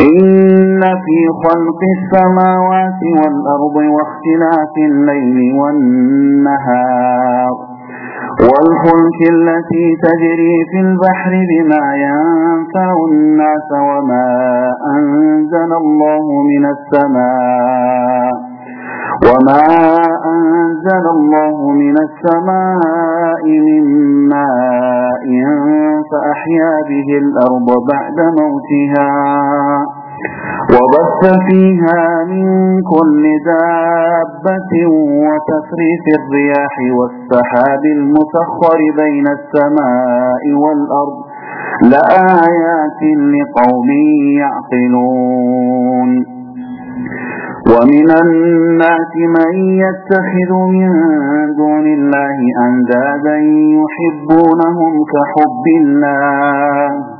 إن في خلق السماوات والأرض واختلاف الليل والنهار والفلك التي تجري في البحر بما ينفع الناس وما أنزل الله من السماء وما أنزل الله من السماء من ماء فأحيا به الأرض بعد موتها وبث فيها من كل دابة وتفريف الرياح والسحاب المسخر بين السماء والأرض لآيات لقوم يعقلون. ومن الناس من يتخذ من دون الله أندادا يحبونهم كحب الله.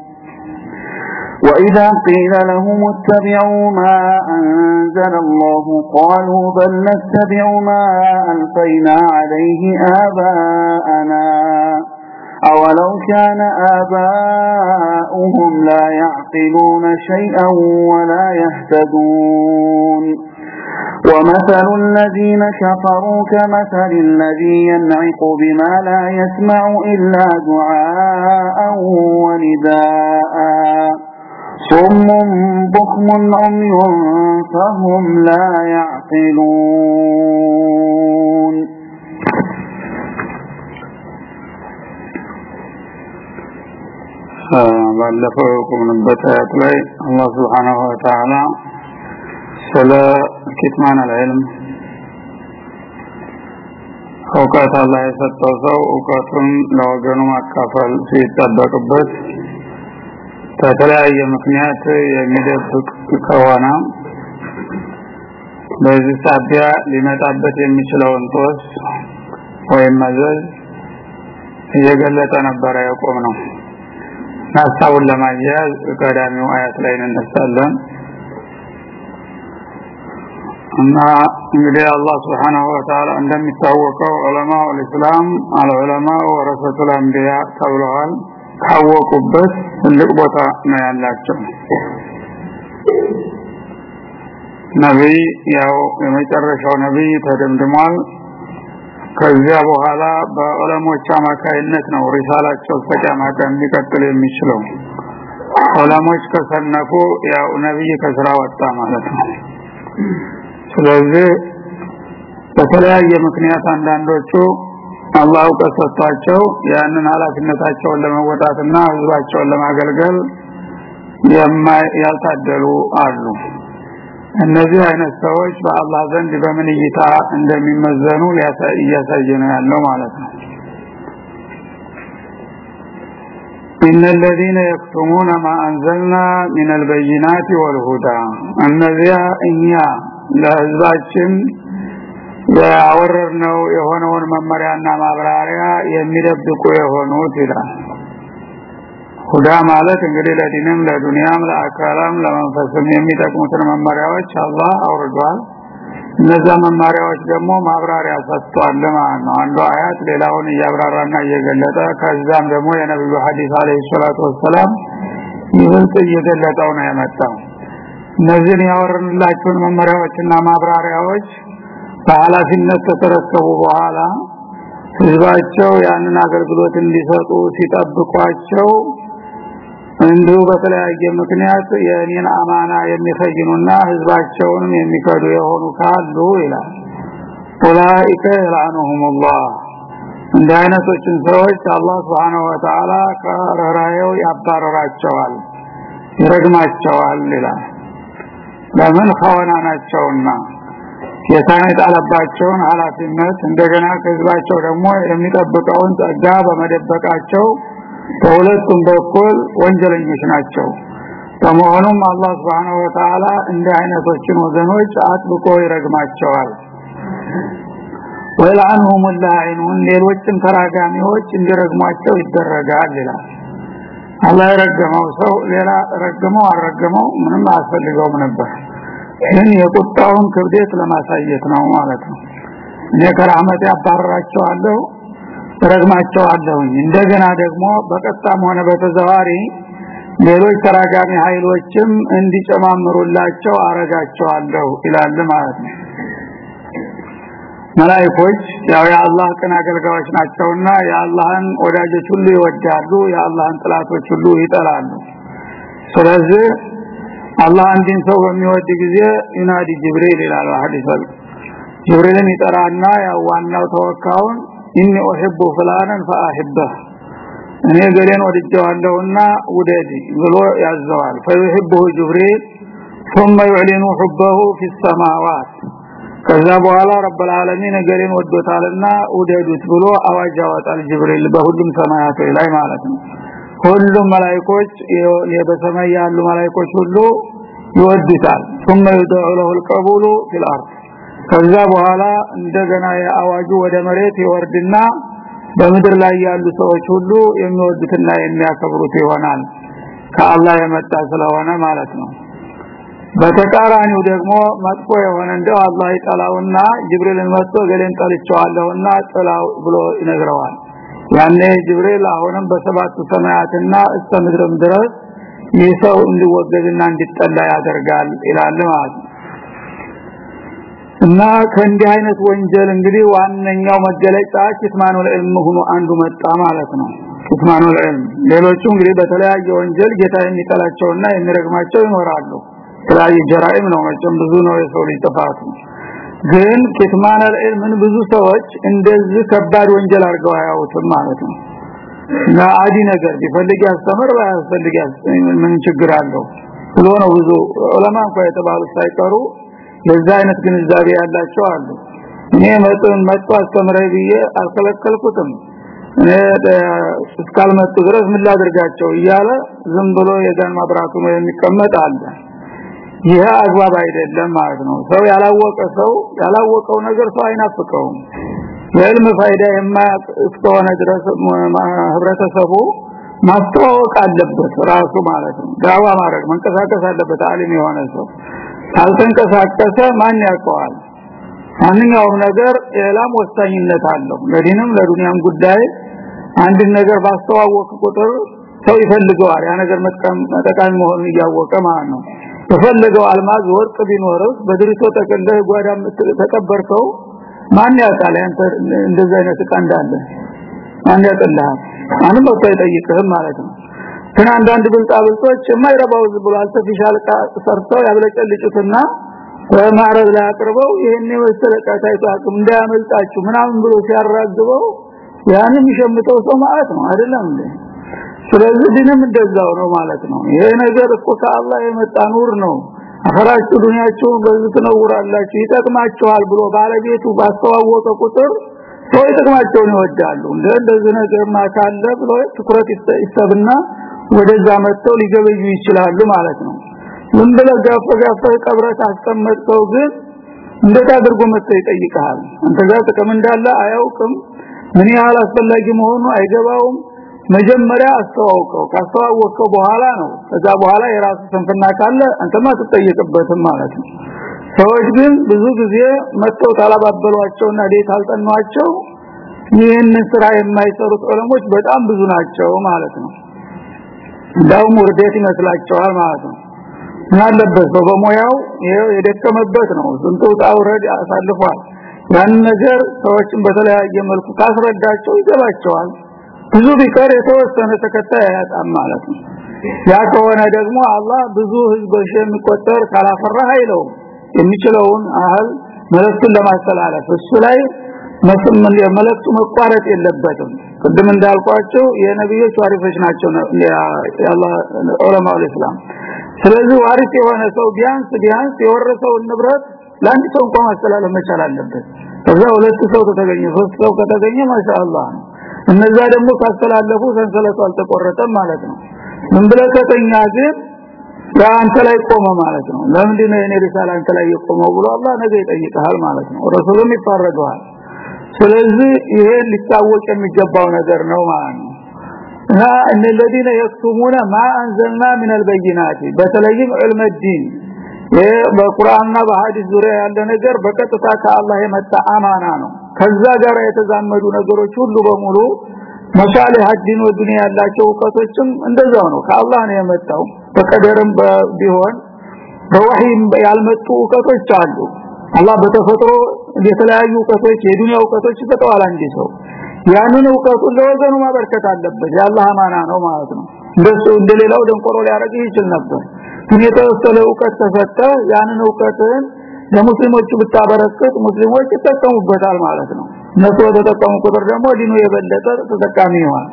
وإذا قيل لهم اتبعوا ما أنزل الله قالوا بل نتبع ما ألفينا عليه آباءنا. أولو كان آباؤهم لا يعقلون شيئا ولا يهتدون. ومثل الذين كفروا كمثل الذي ينعق بما لا يسمع إلا دعاء ونداء. صم بكم عمي فهم لا يعقلون ባለፈው የቆምንበት አያት ላይ አላህ ስብሓናሁ ወተዓላ ስለ ኪትማን አልዕልም እውቀት አላህ የሰጠው ሰው እውቀቱን ለወገኑ ማካፈል ሲጠበቅበት ከተለያየ ምክንያት የሚደብቅ ከሆነ በዚህ ሳቢያ ሊመጣበት የሚችለውን ጦስ ወይም መዘዝ እየገለጠ ነበረ የቆም ነው ሀሳቡን ለማያያዝ ቀዳሚው አያት ላይ እንነሳለን። እና እንግዲህ አላህ ስብሓናሁ ወተዓላ እንደሚታወቀው ዑለማው ልእስላም አልዑለማ ወረሰቱል አንቢያ ተብለዋል ካወቁበት ትልቅ ቦታ ነው ያላቸው። ነቢይ ያው የመጨረሻው ነቢይ ተደምድሟል። ከዚያ በኋላ በዑለሞች አማካይነት ነው ሪሳላቸው እስከቂያማ ቀን የሚችለው። ዑለሞች ከሰነፉ ያው ነቢይ ከስራ ወጣ ማለት ነው። ስለዚህ በተለያየ ምክንያት አንዳንዶቹ አላህ እውቀት ሰጥቷቸው ያንን ኃላፊነታቸውን ለመወጣትና ህዝባቸውን ለማገልገል ያልታደሉ አሉ እነዚህ አይነት ሰዎች በአላህ ዘንድ በምን እይታ እንደሚመዘኑ እያሳየ ነው ያለው ማለት ነው إن الذين يكتمون ما أنزلنا من البينات والهدى እነዚያ እኛ ለህዝባችን ያወረርነው የሆነውን መመሪያና ማብራሪያ የሚደብቁ የሆኑት ይላል። ሁዳ ማለት እንግዲህ ለዲንም ለዱንያም ለአካላም ለመንፈስም የሚጠቅሙትን መመሪያዎች አላህ አውርዷል። እነዛ መመሪያዎች ደግሞ ማብራሪያ ሰጥቷል ማለት ነው። አንዱ አያት ሌላውን እያብራራና እየገለጠ ከዛም ደግሞ የነብዩ ሐዲስ አለይሂ ሰላቱ ወሰላም ይበልጥ እየገለጠው ነው የመጣው። እነዚህን ያወረንላችሁን መመሪያዎችና ማብራሪያዎች በኃላፊነት ከተረከቡ በኋላ ህዝባቸው ያንን አገልግሎት እንዲሰጡ ሲጠብቋቸው እንዲሁ በተለያየ ምክንያት የኔን አማና የሚፈይኑና ህዝባቸውንም የሚከዱ የሆኑ ካሉ ይላል። ኡላኢከ ይላኑሁሙላህ እንደ አይነቶችን ሰዎች አላህ Subhanahu Wa Ta'ala ያባረራቸዋል ይረግማቸዋል ይላል። ለምን ኸዋና ናቸውና ጌታን የጣለባቸውን ኃላፊነት እንደገና ከህዝባቸው ደግሞ የሚጠብቀውን ጸጋ በመደበቃቸው በሁለቱም በኩል ወንጀለኞች ናቸው። በመሆኑም አላህ Subhanahu Wa Ta'ala እንደ አይነቶችን ወገኖች አጥብቆ ይረግማቸዋል። ወላንሁም ላኢኑን ሌሎችም ተራጋሚዎች እንዲረግሟቸው ይደረጋል ይላል። አላህ የረገመው ሰው ሌላ ረገመው አልረገመው ምንም አያስፈልገውም ነበር ይህን የቁጣውን ክብደት ለማሳየት ነው ማለት ነው። እኔ ከራህመት ያባረራቸዋለሁ ረግማቸዋለሁኝ እንደገና ደግሞ በቀጣም ሆነ በተዘዋሪ ሌሎች ተራጋሚ ኃይሎችም እንዲጨማምሩላቸው አረጋቸዋለሁ ይላል ማለት ነው። መላእክቶች ያው የአላህ ቅን አገልጋዮች ናቸውና የአላህን ወዳጆች ሁሉ ይወዳሉ የአላህን ጥላቶች ሁሉ ይጠላሉ። ስለዚህ አላህ አንድን ሰው በሚወድ ጊዜ ዩናዲ ጅብሪል ይላል ሐዲስ ጅብሪልን ይጠራና ያው ዋናው ተወካውን ኢኒ ኡሂቡ ፍላነን ፈአሂበህ እኔ ገሌን ወድጀዋለሁና ውደድ ብሎ ያዘዋል ፈይሂቡሁ ጅብሪል ثم يعلن حبه في السماوات ከዛ በኋላ ረብ العالمين ገሌን ወዶታልና ውደዱት ብሎ አዋጅ ያወጣል ጅብሪል በሁሉም ሰማያት ላይ ማለት ነው ሁሉም መላእክቶች በሰማይ ያሉ መላእክቶች ሁሉ ይወዱታል ثم يدعو له القبول في الارض ከዛ በኋላ እንደገና የአዋጁ ወደ መሬት ይወርድና በምድር ላይ ያሉ ሰዎች ሁሉ የሚወዱትና የሚያከብሩት ይሆናል ከአላህ የመጣ ስለሆነ ማለት ነው በተቃራኒው ደግሞ መጥፎ የሆነ እንደው አላህ ይጠላውና ጅብሪልን መጥቶ ገሌን ጠልቼዋለሁና ጥላው ብሎ ይነግረዋል ያኔ ጅብሪል አሁንም በሰባቱ ሰማያትና እስከ ምድርም ድረስ ይህ ሰው እንዲወገድና እንዲጠላ ያደርጋል ይላል ማለት ነው። እና ከእንዲህ አይነት ወንጀል እንግዲህ ዋነኛው መገለጫ kitmanul ilm ሆኖ አንዱ መጣ ማለት ነው። kitmanul ilm ሌሎቹ እንግዲህ በተለያየ ወንጀል ጌታ የሚጠላቸውና የሚረግማቸው ይኖራሉ። ተለያየ ጀራኢም ነው መቼም ብዙ ነው የሰው ልጅ ጥፋቱ። ግን kitmanul ilm ብዙ ሰዎች እንደዚህ ከባድ ወንጀል አድርገው አያውትም ማለት ነው አዲ ነገር ቢፈልግ ያስተምር ባያስፈልግ ምን ችግር አለው? ብሎ ነው ብዙ ዑለማ እንኳን የተባሉት ሳይቀሩ ለዛ አይነት ግንዛቤ ያላቸው አሉ። እኔ መጥን መጥቶ አስተምረይ ብዬ አልከለከልኩትም። እኔ እስካልመጡ ድረስ ምን ላድርጋቸው እያለ ዝም ብሎ የጋን ማብራቱ ነው የሚቀመጥ አለ። ይህ አግባብ አይደለም ማለት ነው። ሰው ያላወቀ ሰው ያላወቀው ነገር ሰው አይናፍቀውም የዕልም ፋይዳ የማያውቅ እስከሆነ ድረስ ህብረተሰቡ ማስተዋወቅ አለበት ራሱ ማለት ነው። ዳዋ ማድረግ መንቀሳቀስ አለበት አሊም የሆነ ሰው። ካልተንቀሳቀሰ ማን ያውቀዋል? ማንኛውም ነገር የላም ወሳኝነት አለው። ለዲንም ለዱንያም ጉዳይ አንድ ነገር ባስተዋወቅ ቁጥር ሰው ይፈልገዋል። ያ ነገር መጠቃሚ መሆኑን እያወቀ ማለት ነው። የፈለገው አልማዝ ወርቅ ቢኖርስ በድርቶ ተቀለህ ጓዳም ተቀበርከው ማን ያውቃል? አንተ እንደዛ አይነት ዕቃ እንዳለ ማን ያውቃል ማንም ወጣ ይጠይቅህም ማለት ነው። ግን አንዳንድ ብልጣ ብልጦች የማይረባው ብሎ አልተፊሻል ሰርተው ያብለጨልጩትና በማረብ ላይ አቅርበው ይሄን የመሰለ ቃታይቱ አቅም እንዳያመልጣችሁ ምናምን ብሎ ሲያራግበው ያንን ይሸምተው ሰው ማለት ነው። አይደለም እንዴ? ስለዚህ ድንም እንደዛው ነው ማለት ነው። ይሄ ነገር እኮ ከአላህ የመጣ ኑር ነው አኸራችሁ ዱንያችሁን በዚህ ትነውራላችሁ ይጠቅማችኋል ብሎ ባለቤቱ ባስተዋወቀ ቁጥር ሰው ይጠቅማቸውን ይወዳሉ። እንደ እንደዚህ ነገር ማካለ ብሎ ትኩረት ይሰብና ወደዛ መጥተው ሊገበዩ ይችላሉ ማለት ነው። ምን ብለህ ጋፈ ጋፈ ቀብረት አስቀመጥከው ግን እንዴት አድርጎ መጥተው ይጠይቃል አንተ ጋር ጥቅም እንዳለ አያውቅም። ምን ያህል አስፈላጊ መሆኑ አይገባውም መጀመሪያ አስተዋውቀው። ካስተዋወቀው በኋላ ነው። ከዛ በኋላ የራሱ ስንፍና ካለ አንተማ ትጠየቅበትም ማለት ነው። ሰዎች ግን ብዙ ጊዜ መጥተው ታላባበሏቸውና ዴት አልጠኗቸው ይህን ስራ የማይሰሩት ዑለሞች በጣም ብዙ ናቸው ማለት ነው። እንዳውም ውርደት ይመስላቸዋል ማለት ነው። ምናለበት በሙያው ይሄው የደከመበት ነው። ስንቱ ጣውረድ አሳልፏል። ያን ነገር ሰዎችን በተለያየ መልኩ ካስረዳቸው ይገባቸዋል ብዙ ቢቀር የተወሰነ ተከታይ አያጣም ማለት ነው። ያ ከሆነ ደግሞ አላህ ብዙ ህዝቦች የሚቆጠር ካላፈራህ አይለው የሚችለውን አህል መልእክቱን ለማስተላለፍ እሱ ላይ መስመል መልእክቱ መቋረጥ የለበትም። ቅድም እንዳልኳቸው የነብዮች ዋሪፎች ናቸው ያላህ ዑለማው እስላም ስለዚህ ዋሪፍ የሆነ ሰው ቢያንስ ቢያንስ የወረሰውን ንብረት ለአንድ ሰው እንኳን ማስተላለፍ መቻል አለበት። ከዛ ሁለት ሰው ከተገኘ ሶስት ሰው ከተገኘ ማሻአላህ ነው እነዛ ደግሞ ካስተላለፉ ሰንሰለቱ አልተቆረጠም ማለት ነው ምን ብለህ ከተኛ ግን አንተ ላይ ቆመ ማለት ነው ለምንድን ነው የኔ ሪሳላ አንተ ላይ የቆመው ብሎ አላህ ነገ ይጠይቃል ማለት ነው ረሱሉም ይፋረደዋል ስለዚህ ይሄ ሊታወቅ የሚገባው ነገር ነው ማለት ነው እና እነዚህን የክቱሙነ ማ አንዘልና ምን البينات በተለይም علم الدين በቁርአንና በሐዲስ ዙሪያ ያለ ነገር በቀጥታ ከአላህ የመጣ አማና ነው ከዛ ጋር የተዛመዱ ነገሮች ሁሉ በሙሉ መሳሊህ ዲን ወዱንያ ያላቸው እውቀቶችም እንደዛው ነው። ከአላህ ነው የመጣው። በቀደርም ቢሆን በወህይም ያልመጡ እውቀቶች አሉ። አላህ በተፈጥሮ የተለያዩ እውቀቶች የዱንያ እውቀቶች ይሰጠዋል አንድ ሰው። ያንን እውቀቱን ለወገኑ ማበርከት አለበት። የአላህ አማና ነው ማለት ነው። እንደሱ እንደሌላው ደንቆሮ ሊያረግ ይችል ነበር። ግን የተወሰነ እውቀት ተሰጠ። ያንን እውቀትን ለሙስሊሞቹ ብታበረክት ሙስሊሞች ይጠቀሙበታል ማለት ነው። እነሱ ተጠቀሙ ቁጥር ደግሞ ዲኑ የበለጠ ተጠቃሚ ይሆናል።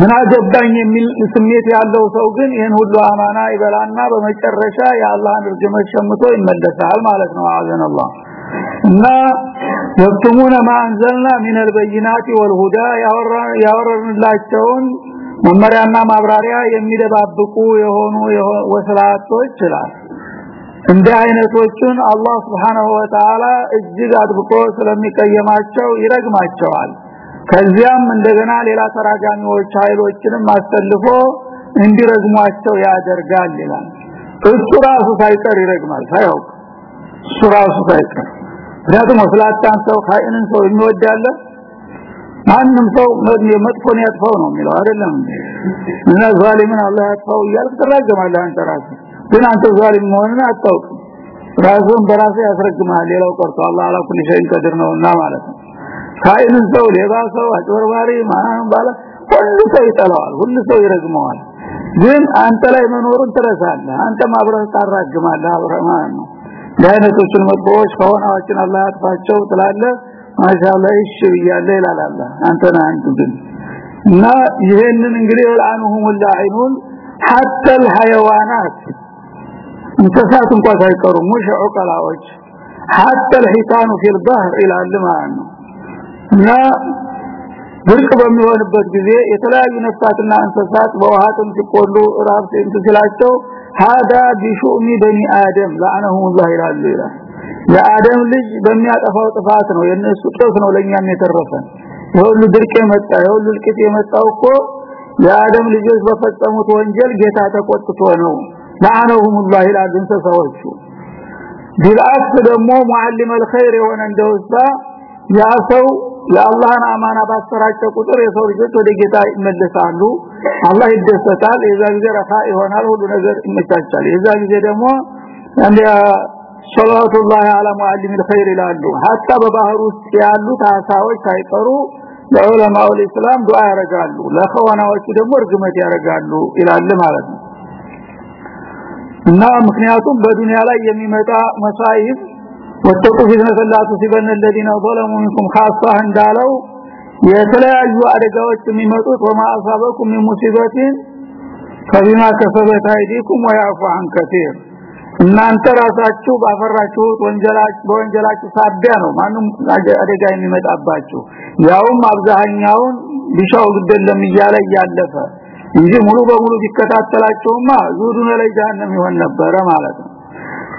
ምን አገባኝ የሚል ስሜት ያለው ሰው ግን ይህን ሁሉ አማና ይበላና በመጨረሻ የአላህን ርግመት ሸምቶ ይመለሳል ማለት ነው። አዘነላህ። እና ወክሙነ ማንዘልና ሚነል በይናቲ ወልሁዳ ያወረርንላቸውን መመሪያና ማብራሪያ የሚደባብቁ የሆኑ ወስላቶች ይላል። እንደ አይነቶቹን አላህ Subhanahu Wa Ta'ala እጅግ አጥብቆ ስለሚቀየማቸው ይረግማቸዋል። ከዚያም እንደገና ሌላ ተራጋሚዎች ኃይሎችንም አስተልፎ እንዲረግሟቸው ያደርጋል ይላል። እሱ ራሱ ሳይቀር ይረግማል ሳይውቅ እሱ ራሱ ሳይቀር። ምክንያቱም ወስላታን ሰው ካይንን ሰው የሚወዳለ ማንም ሰው መጥፎን ያጥፋው ነው የሚለው አይደለም እና ዛሊምን አላህ ያጥፋው እያልክ ትራገማለህ አንተ ራስህ ግን አንተ ዛሊም መሆንን አታውቅም ራስን በራስ ያስረግማል ሌላው ቀርቶ አላህ አላ ኩሊ ሸይን ቀድር ነውና ማለት ነው ካይንን ሰው ሌባ ሰው አጭበርባሪ ማን ባለ ሁሉ ሰው ይጠላዋል ሁሉ ሰው ይረግመዋል ግን አንተ ላይ መኖሩን ትረሳለህ አንተ ማብረህ ታራግማለህ አብረህ ማለት ነው ለአይነቶችን መጥፎች ከሆናችን አላህ ያጥፋቸው ትላለህ ማሻአላህ እሺ ብያለ ይላል አላህ አንተና አንተ ግን እና ይሄንን እንግዲህ ለአንሁም ላኢኑን حتى الحيوانات እንስሳት እንኳን ሳይቀሩ ሙሽ ዑቀላዎች حتى الحيتان في البحر الى الماء እና ድርቅ በሚሆንበት ጊዜ የተለያዩ ነፍሳትና እንስሳት በውሃ ሲቆሉ ራብ ሲላቸው هذا بشؤم بني ادم لعنهم الله ይላሉ ይላል የአደም ልጅ በሚያጠፋው ጥፋት ነው የነሱ ጥፋት ነው ለኛም የተረፈን የሁሉ ድርቅ የመጣ የሁሉ ልቅት የመጣው እኮ የአደም ልጆች በፈጸሙት ወንጀል ጌታ ተቆጥቶ ነው لعنهم الله ይላሉ እንስሳዎቹ ቢልአክስ ደግሞ ሙዓሊም الخير የሆነ እንደውሳ ያ ሰው የአላህን አማና ባሰራጨ ቁጥር የሰው ልጆች ወደ ጌታ ይመለሳሉ አላህ ይደሰታል የዛ ጊዜ ረፋ ይሆናል ሁሉ ነገር ይመቻቻል የዛ ጊዜ ደግሞ እንደ ሰላቱላህ አለ ሙአሊም الخير ይላሉ hatta በባህር ውስጥ ያሉ ታሳዎች ሳይቀሩ ለዑለማው እስላም ዱዓ ያረጋሉ ለኸዋናዎቹ ደግሞ እርግመት ያረጋሉ ይላል ማለት ነው እና ምክንያቱም በዱንያ ላይ የሚመጣ መሳይብ ወተቁ ፊትነተ ላ ቱሲበነ الذين ظلموا منكم خاصة እንዳለው የተለያዩ አደጋዎች የሚመጡት ወማ አሳበኩም من ሙሲበት فبما كسبت ايديكم ويعفو عن كثير እናንተ ራሳችሁ ባፈራችሁት ወንጀላችሁ በወንጀላችሁ ሳቢያ ነው ማንም አደጋ የሚመጣባችሁ ያውም አብዛኛውን ቢሻው ግደለም እያለ እያለፈ እንጂ ሙሉ በሙሉ ቢከታተላቸውማ ዙዱን ላይ ይሆን ነበረ ማለት ነው።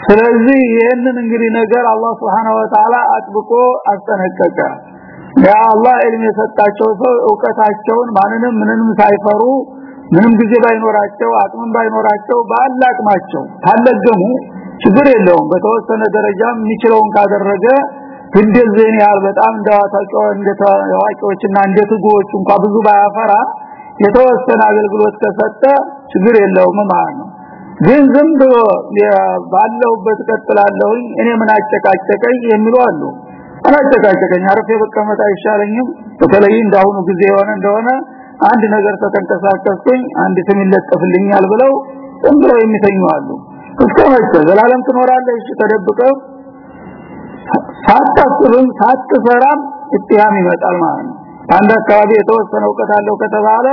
ስለዚህ ይሄንን እንግዲህ ነገር አላህ Subhanahu Wa Ta'ala አጥብቆ አስጠነቀቀ። ያ አላህ ኢልም የሰጣቸው ሰው ዕውቀታቸውን ማንንም ምንንም ሳይፈሩ ምንም ጊዜ ባይኖራቸው አቅምም ባይኖራቸው ባላቅማቸው ታለገሙ። ችግር የለውም። በተወሰነ ደረጃ የሚችለውን ካደረገ እንደዚህ ያህል በጣም እንደዋታቸው እንደተዋቂዎችና እንደትጉዎች እንኳን ብዙ ባያፈራ የተወሰነ አገልግሎት ከሰጠ ችግር የለውም ማለት ነው። ግን ዝም ብሎ ባለውበት ቀጥላለሁኝ እኔ ምን አጨቃጨቀኝ የሚሉ አሉ። አላጨቃጨቀኝ አረፌ በቀመጥ አይሻለኝም። በተለይ እንዳሁኑ ጊዜ የሆነ እንደሆነ አንድ ነገር ተተንቀሳቀስኩኝ አንድ ስም ይለጠፍልኛል ብለው ዝም ብለው የሚተኙ አሉ። እስከመቼ ዘላለም ትኖራለህ? ተደብቀው ሳታስብም ሳትሰራም እጥያም ይመጣል ማለት ነው አንድ አካባቢ የተወሰነ እውቀት አለው ከተባለ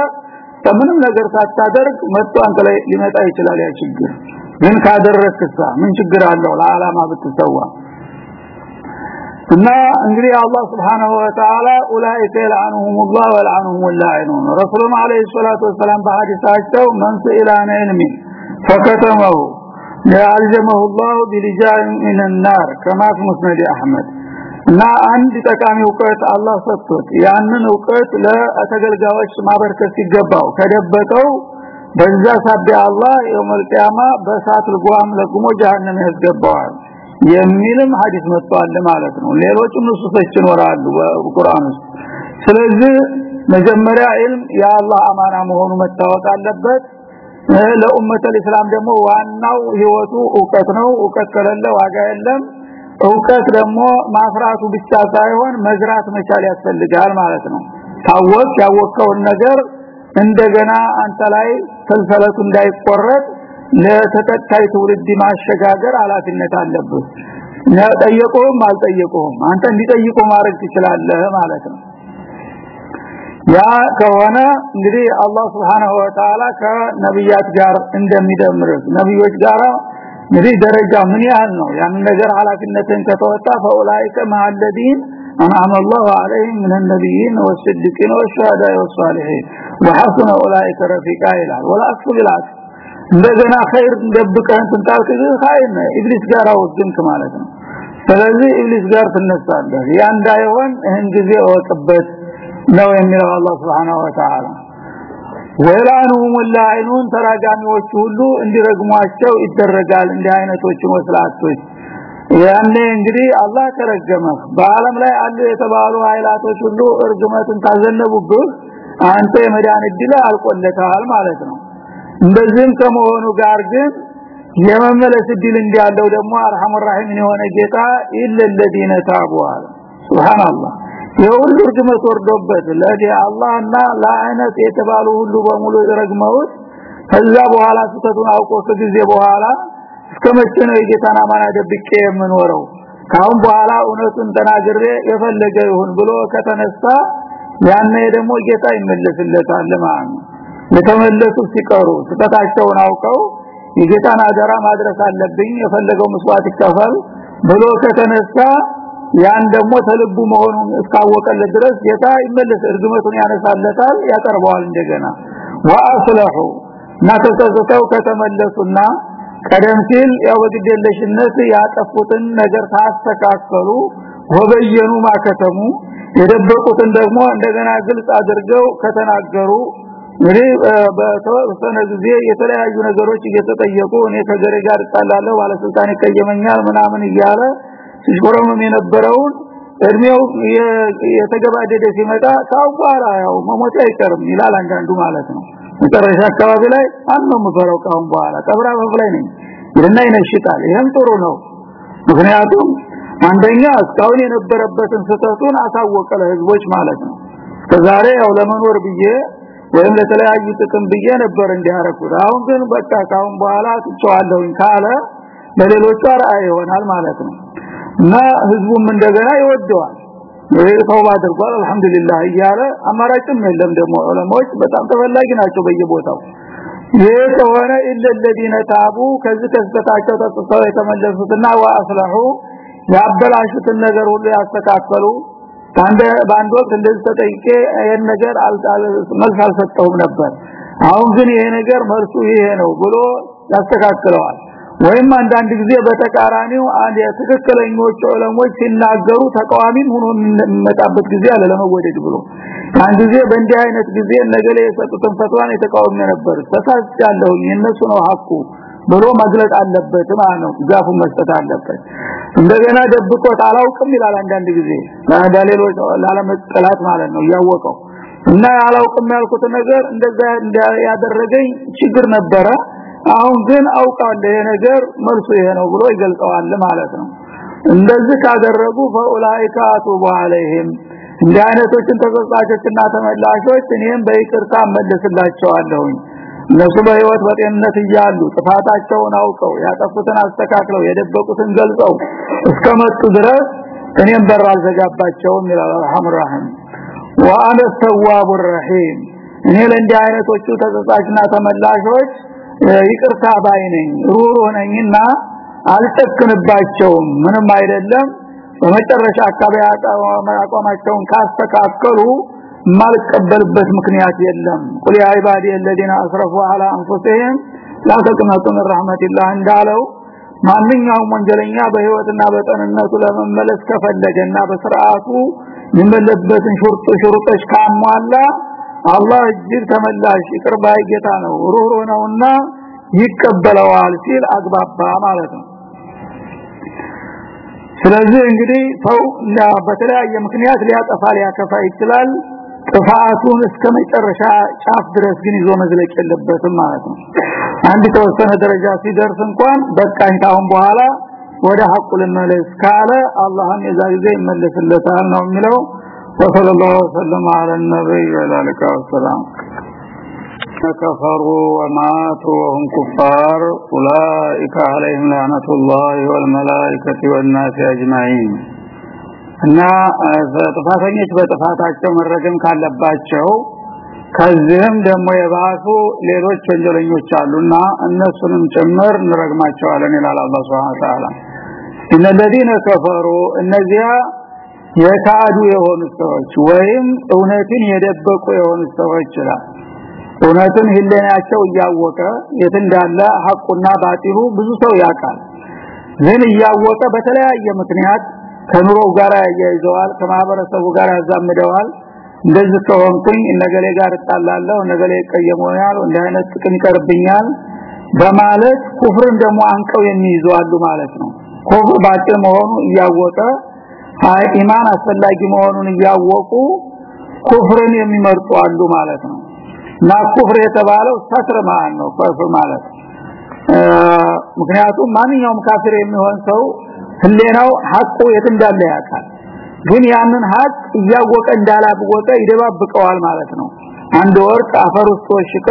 ከምንም ነገር ሳታደርግ መጥቶ አንተ ላይ ሊመጣ ይችላል ያ ችግር ግን ካደረክሳ ምን ችግር አለው ለዓላማ ብትሰዋ እና እንግዲህ አላህ Subhanahu Wa Ta'ala ኡላኢከ ይልዓኑሁሙላህ ወልዓኑሁም ላኢኑን ረሱሉም አለይሂ ሰላቱ ወሰላም በሐዲሳቸው መን ኢላነ ኢልሚ ፈከተመሁ ያልጀመሁ الله بلجاء من النار كما في مسند احمد እና አንድ ጠቃሚ ዕውቀት አላህ ሰጥቶት ያንን ዕውቀት ለተገልጋዮች ማበርከት ሲገባው ከደበቀው በዛ ሳቢያ አላህ የውመል ቂያማ በእሳት ልጓም ለጉሞ ጀሃነም ያስገባዋል የሚልም ሐዲስ መጥቷል ማለት ነው። ሌሎችም ንሱሶች ይኖራሉ በቁርአን ውስጥ። ስለዚህ መጀመሪያ ኢልም የአላህ አማና መሆኑ መታወቅ አለበት። ለኡመተል እስላም ደግሞ ዋናው ህይወቱ ዕውቀት ነው። ዕውቀት ከሌለ ዋጋ የለም ዕውቀት ደግሞ ማፍራቱ ብቻ ሳይሆን መዝራት መቻል ያስፈልጋል ማለት ነው። ታወቅ ያወቀውን ነገር እንደገና አንተ ላይ ሰልሰለቱ እንዳይቆረጥ ለተከታይ ትውልድ ማሸጋገር ኃላፊነት አለበት ጠየቁም አልጠየቁም አንተ እንዲጠይቁ ማድረግ ትችላለህ ማለት ነው። ያ ከሆነ እንግዲህ አላህ Subhanahu Wa Ta'ala ከነብያት ጋር እንደሚደምር ነብዮች ጋር እንግዲህ ደረጃ ምን ያህል ነው ያን ነገር ኃላፊነትን ከተወጣ ፈኡላይከ ማአለዲን انعم الله عليهم من النبيين والصديقين والشهداء والصالحين وحسن اولئك رفيقا ይላል ولا اكثر بالعكس እንደገና ኸይር ደብቀን ትንታልክ ኸይር ነው ኢብሊስ ጋር አውዝንክ ማለት ነው ስለዚህ ኢብሊስ ጋር ትነሳለህ ያ እንዳይሆን እህን ጊዜ ወጥበት ነው የሚለው አላህ Subhanahu Wa Ta'ala ወላኑም ላይኑን ተራጋሚዎች ሁሉ እንዲረግሟቸው ይደረጋል። እንዲህ አይነቶችን ወስላቶች። ያኔ እንግዲህ አላህ ተረገመ በአለም ላይ አሉ የተባሉ ኃይላቶች ሁሉ እርግመትን ታዘነቡብህ አንተ የመዳን እድል አልቆለታል ማለት ነው። እንደዚህም ከመሆኑ ጋር ግን የመመለስ እድል እንዲያለው ደግሞ አርሐሙ ረሂም የሆነ ጌታ ኢለለዲነ ታቡአል ሱብሃንአላህ የሁሉ እርግመት ወርዶበት ለዲ አላህና ለአይነት የተባሉ ሁሉ በሙሉ ረግመውት ከዛ በኋላ ስተቱን አውቆ ከጊዜ በኋላ እስከመቼ ነው የጌታን አማና ደብቄ የምኖረው? ካሁን በኋላ እውነቱን ተናግሬ የፈለገ ይሁን ብሎ ከተነሳ ያኔ ደግሞ ጌታ ይመለስለታል ማለት ነው። የተመለሱ ሲቀሩ ስተታቸውን አውቀው የጌታን አደራ ማድረስ አለብኝ የፈለገው መስዋዕት ይከፈል ብሎ ከተነሳ ያን ደግሞ ተልቡ መሆኑን እስካወቀለት ድረስ ጌታ ይመለስ እርግመቱን ያነሳለታል ያቀርበዋል እንደገና። ወአስለሁ ናተሰተው ከተመለሱና ቀደም ሲል ያው ያጠፉትን ነገር ታስተካከሉ ወበየኑ ማከተሙ የደበቁትን ደግሞ እንደገና ግልጽ አድርገው ከተናገሩ። እንግዲህ በተወሰነ ጊዜ የተለያዩ ነገሮች እየተጠየቁ እኔ ከገሬ ጋር ጣላለሁ ባለስልጣን ይቀየመኛል ምናምን እያለ ሲሽኮረመም የነበረውን እድሜው የተገባደደ ሲመጣ ታው በኋላ ያው መሞት አይቀርም ይላል አንዳንዱ ማለት ነው። መጨረሻ አካባቢ ላይ አንነው ምፈረው ካሁን በኋላ ቀብራ ላይ ነኝ። ይልና ይነሽጣል። ይሄም ጥሩ ነው። ምክንያቱም አንደኛ እስካሁን የነበረበትን ስተቱን አሳወቀ ለህዝቦች ማለት ነው። ከዛሬ ያው ለመኖር ብዬ ወይም ለተለያዩ ጥቅም ብዬ ነበር እንዲያረኩት። አሁን ግን በቃ ካሁን በኋላ ትጨዋለሁኝ ካለ ለሌሎቹ አርአያ ይሆናል ማለት ነው እና ህዝቡም እንደገና ይወደዋል። ተውባ አድርጓል አልহামዱሊላህ እያለ አማራጭም የለም። ደግሞ ዑለማዎች በጣም ተፈላጊ ናቸው በየቦታው። ይሄ ከሆነ ኢለለዲነ ታቡ ከዚህ ከስተታቸው ተጥተው የተመለሱትና ወአስለሑ ያበላሹትን ነገር ሁሉ ያስተካከሉ። ታንደ ባንድ ወቅት እንደዚህ ተጠይቄ ይሄን ነገር መልስ አልሰጠውም ነበር። አሁን ግን ይሄ ነገር መልሱ ይሄ ነው ብሎ ያስተካክለዋል ወይም አንዳንድ ጊዜ በተቃራኒው አንድ የትክክለኞች ዑለሞች ሲናገሩ ተቃዋሚም ሆኖ የሚመጣበት ጊዜ አለ ለመወደድ ብሎ። አንድ ጊዜ በእንዲህ አይነት ጊዜ ነገሌ የሰጡትን ፈትዋን የተቃወመ ነበር ተሳስቻለሁ የነሱ ነው ሐቁ ብሎ መግለጥ አለበት ማለት ነው። ዛፉን መስጠት አለበት። እንደገና ደብቆት አላውቅም ይላል አንዳንድ ጊዜ። ለሌሎች ላለመጠላት ማለት ነው ያወቀው እና ያላውቅም ያልኩት ነገር እንደዛ ያደረገኝ ችግር ነበረ አሁን ግን አውቃለሁ ይሄ ነገር መልሱ ይሄ ነው ብሎ ይገልጸዋል ማለት ነው። እንደዚህ ካደረጉ ፈኡላይካ አቱቡ አለይሂም እንዲህ ተመላሾች እኔም በይቅርታ መለስላቸዋለሁኝ እነሱ በህይወት በጤንነት እያሉ ጥፋታቸውን አውቀው ያጠፉትን አስተካክለው የደበቁትን ገልጸው እስከመጡ ድረስ እኔም በር አልዘጋባቸውም ይላል አልሐምዱ ረሂም ወአነ ተዋቡ ረሂም እኔ ለእንዲህ አይነቶቹ ተጸጻችና ተመላሾች ይቅርታ ባይ ነኝ ሩሩ ነኝና አልጨክንባቸውም ምንም አይደለም በመጨረሻ አካባቢ አቋማቸውን ካስተካከሉ ማልቀበልበት ምክንያት የለም ቁል ያ ኢባዲ الذين اسرفوا على انفسهم لا تقنطوا من رحمه الله እንዳለው ማንኛውም ወንጀለኛ በህይወትና በጠንነቱ ለመመለስ ከፈለገና በስርዓቱ የሚመለስበትን ሹርጥ ሹርጦች ካሟላ አላህ እጅግ ተመላሽ ይቅርባይ ጌታ ነው። ሩህሩ ነውና ይቀበለዋል ሲል አግባባ ማለት ነው። ስለዚህ እንግዲህ ሰው በተለያየ ምክንያት ሊያጠፋ ሊያከፋ ይችላል። ጥፋቱን እስከ መጨረሻ ጫፍ ድረስ ግን ይዞ መዝለቅ የለበትም ማለት ነው። አንድ ተወሰነ ደረጃ ሲደርስ እንኳን በቃኝ ካሁን በኋላ ወደ ሐቁ ልመለስ ካለ አላህም የዛ ጊዜ ይመለስለታል ነው የሚለው وصلى الله وسلم على النبي وعلى اله والسلام كفروا وماتوا وهم كفار اولئك عليهم لعنه الله والملائكه والناس اجمعين እና ጥፋተኞች በጥፋታቸው መረገም ካለባቸው ከዚህም ደግሞ የባሱ ሌሎች ወንጀለኞች አሉና እነሱንም ጭምር እንረግማቸዋለን ይላል አላህ Subhanahu Wa Ta'ala እነ الذين كفروا እነዚያ የካዱ የሆኑ ሰዎች ወይም እውነትን የደበቁ የሆኑ ሰዎች ይላል። እውነትን ህሊናቸው እያወቀ የት እንዳለ ሐቁና ባጢሉ ብዙ ሰው ያውቃል። ግን እያወቀ በተለያየ ምክንያት ከኑሮ ጋር ያያይዘዋል ከማህበረሰቡ ጋር ያዛምደዋል። እንደዚህ ከሆንኩኝ እነገሌ ጋር እጣላለሁ እነገሌ ይቀየሙኛል እንደ አይነት ጥቅም ይቀርብኛል በማለት ኩፍርን ደግሞ አንቀው የሚይዙአሉ ማለት ነው። ኩፍር ባጭር መሆኑ እያወቀ ኢማን አስፈላጊ መሆኑን እያወቁ ኩፍርን የሚመርጡ አሉ ማለት ነው። እና ኩፍር የተባለው ሰትር ነው። ኩፍር ማለት ምክንያቱም ማንኛውም ካፊር የሚሆን ሰው ህሌናው ሐቁ የት እንዳለ ያውቃል። ግን ያንን ሐቅ እያወቀ እንዳላወቀ ይደባብቀዋል ማለት ነው። አንድ ወርቅ አፈር ውስጥ ወሽቀ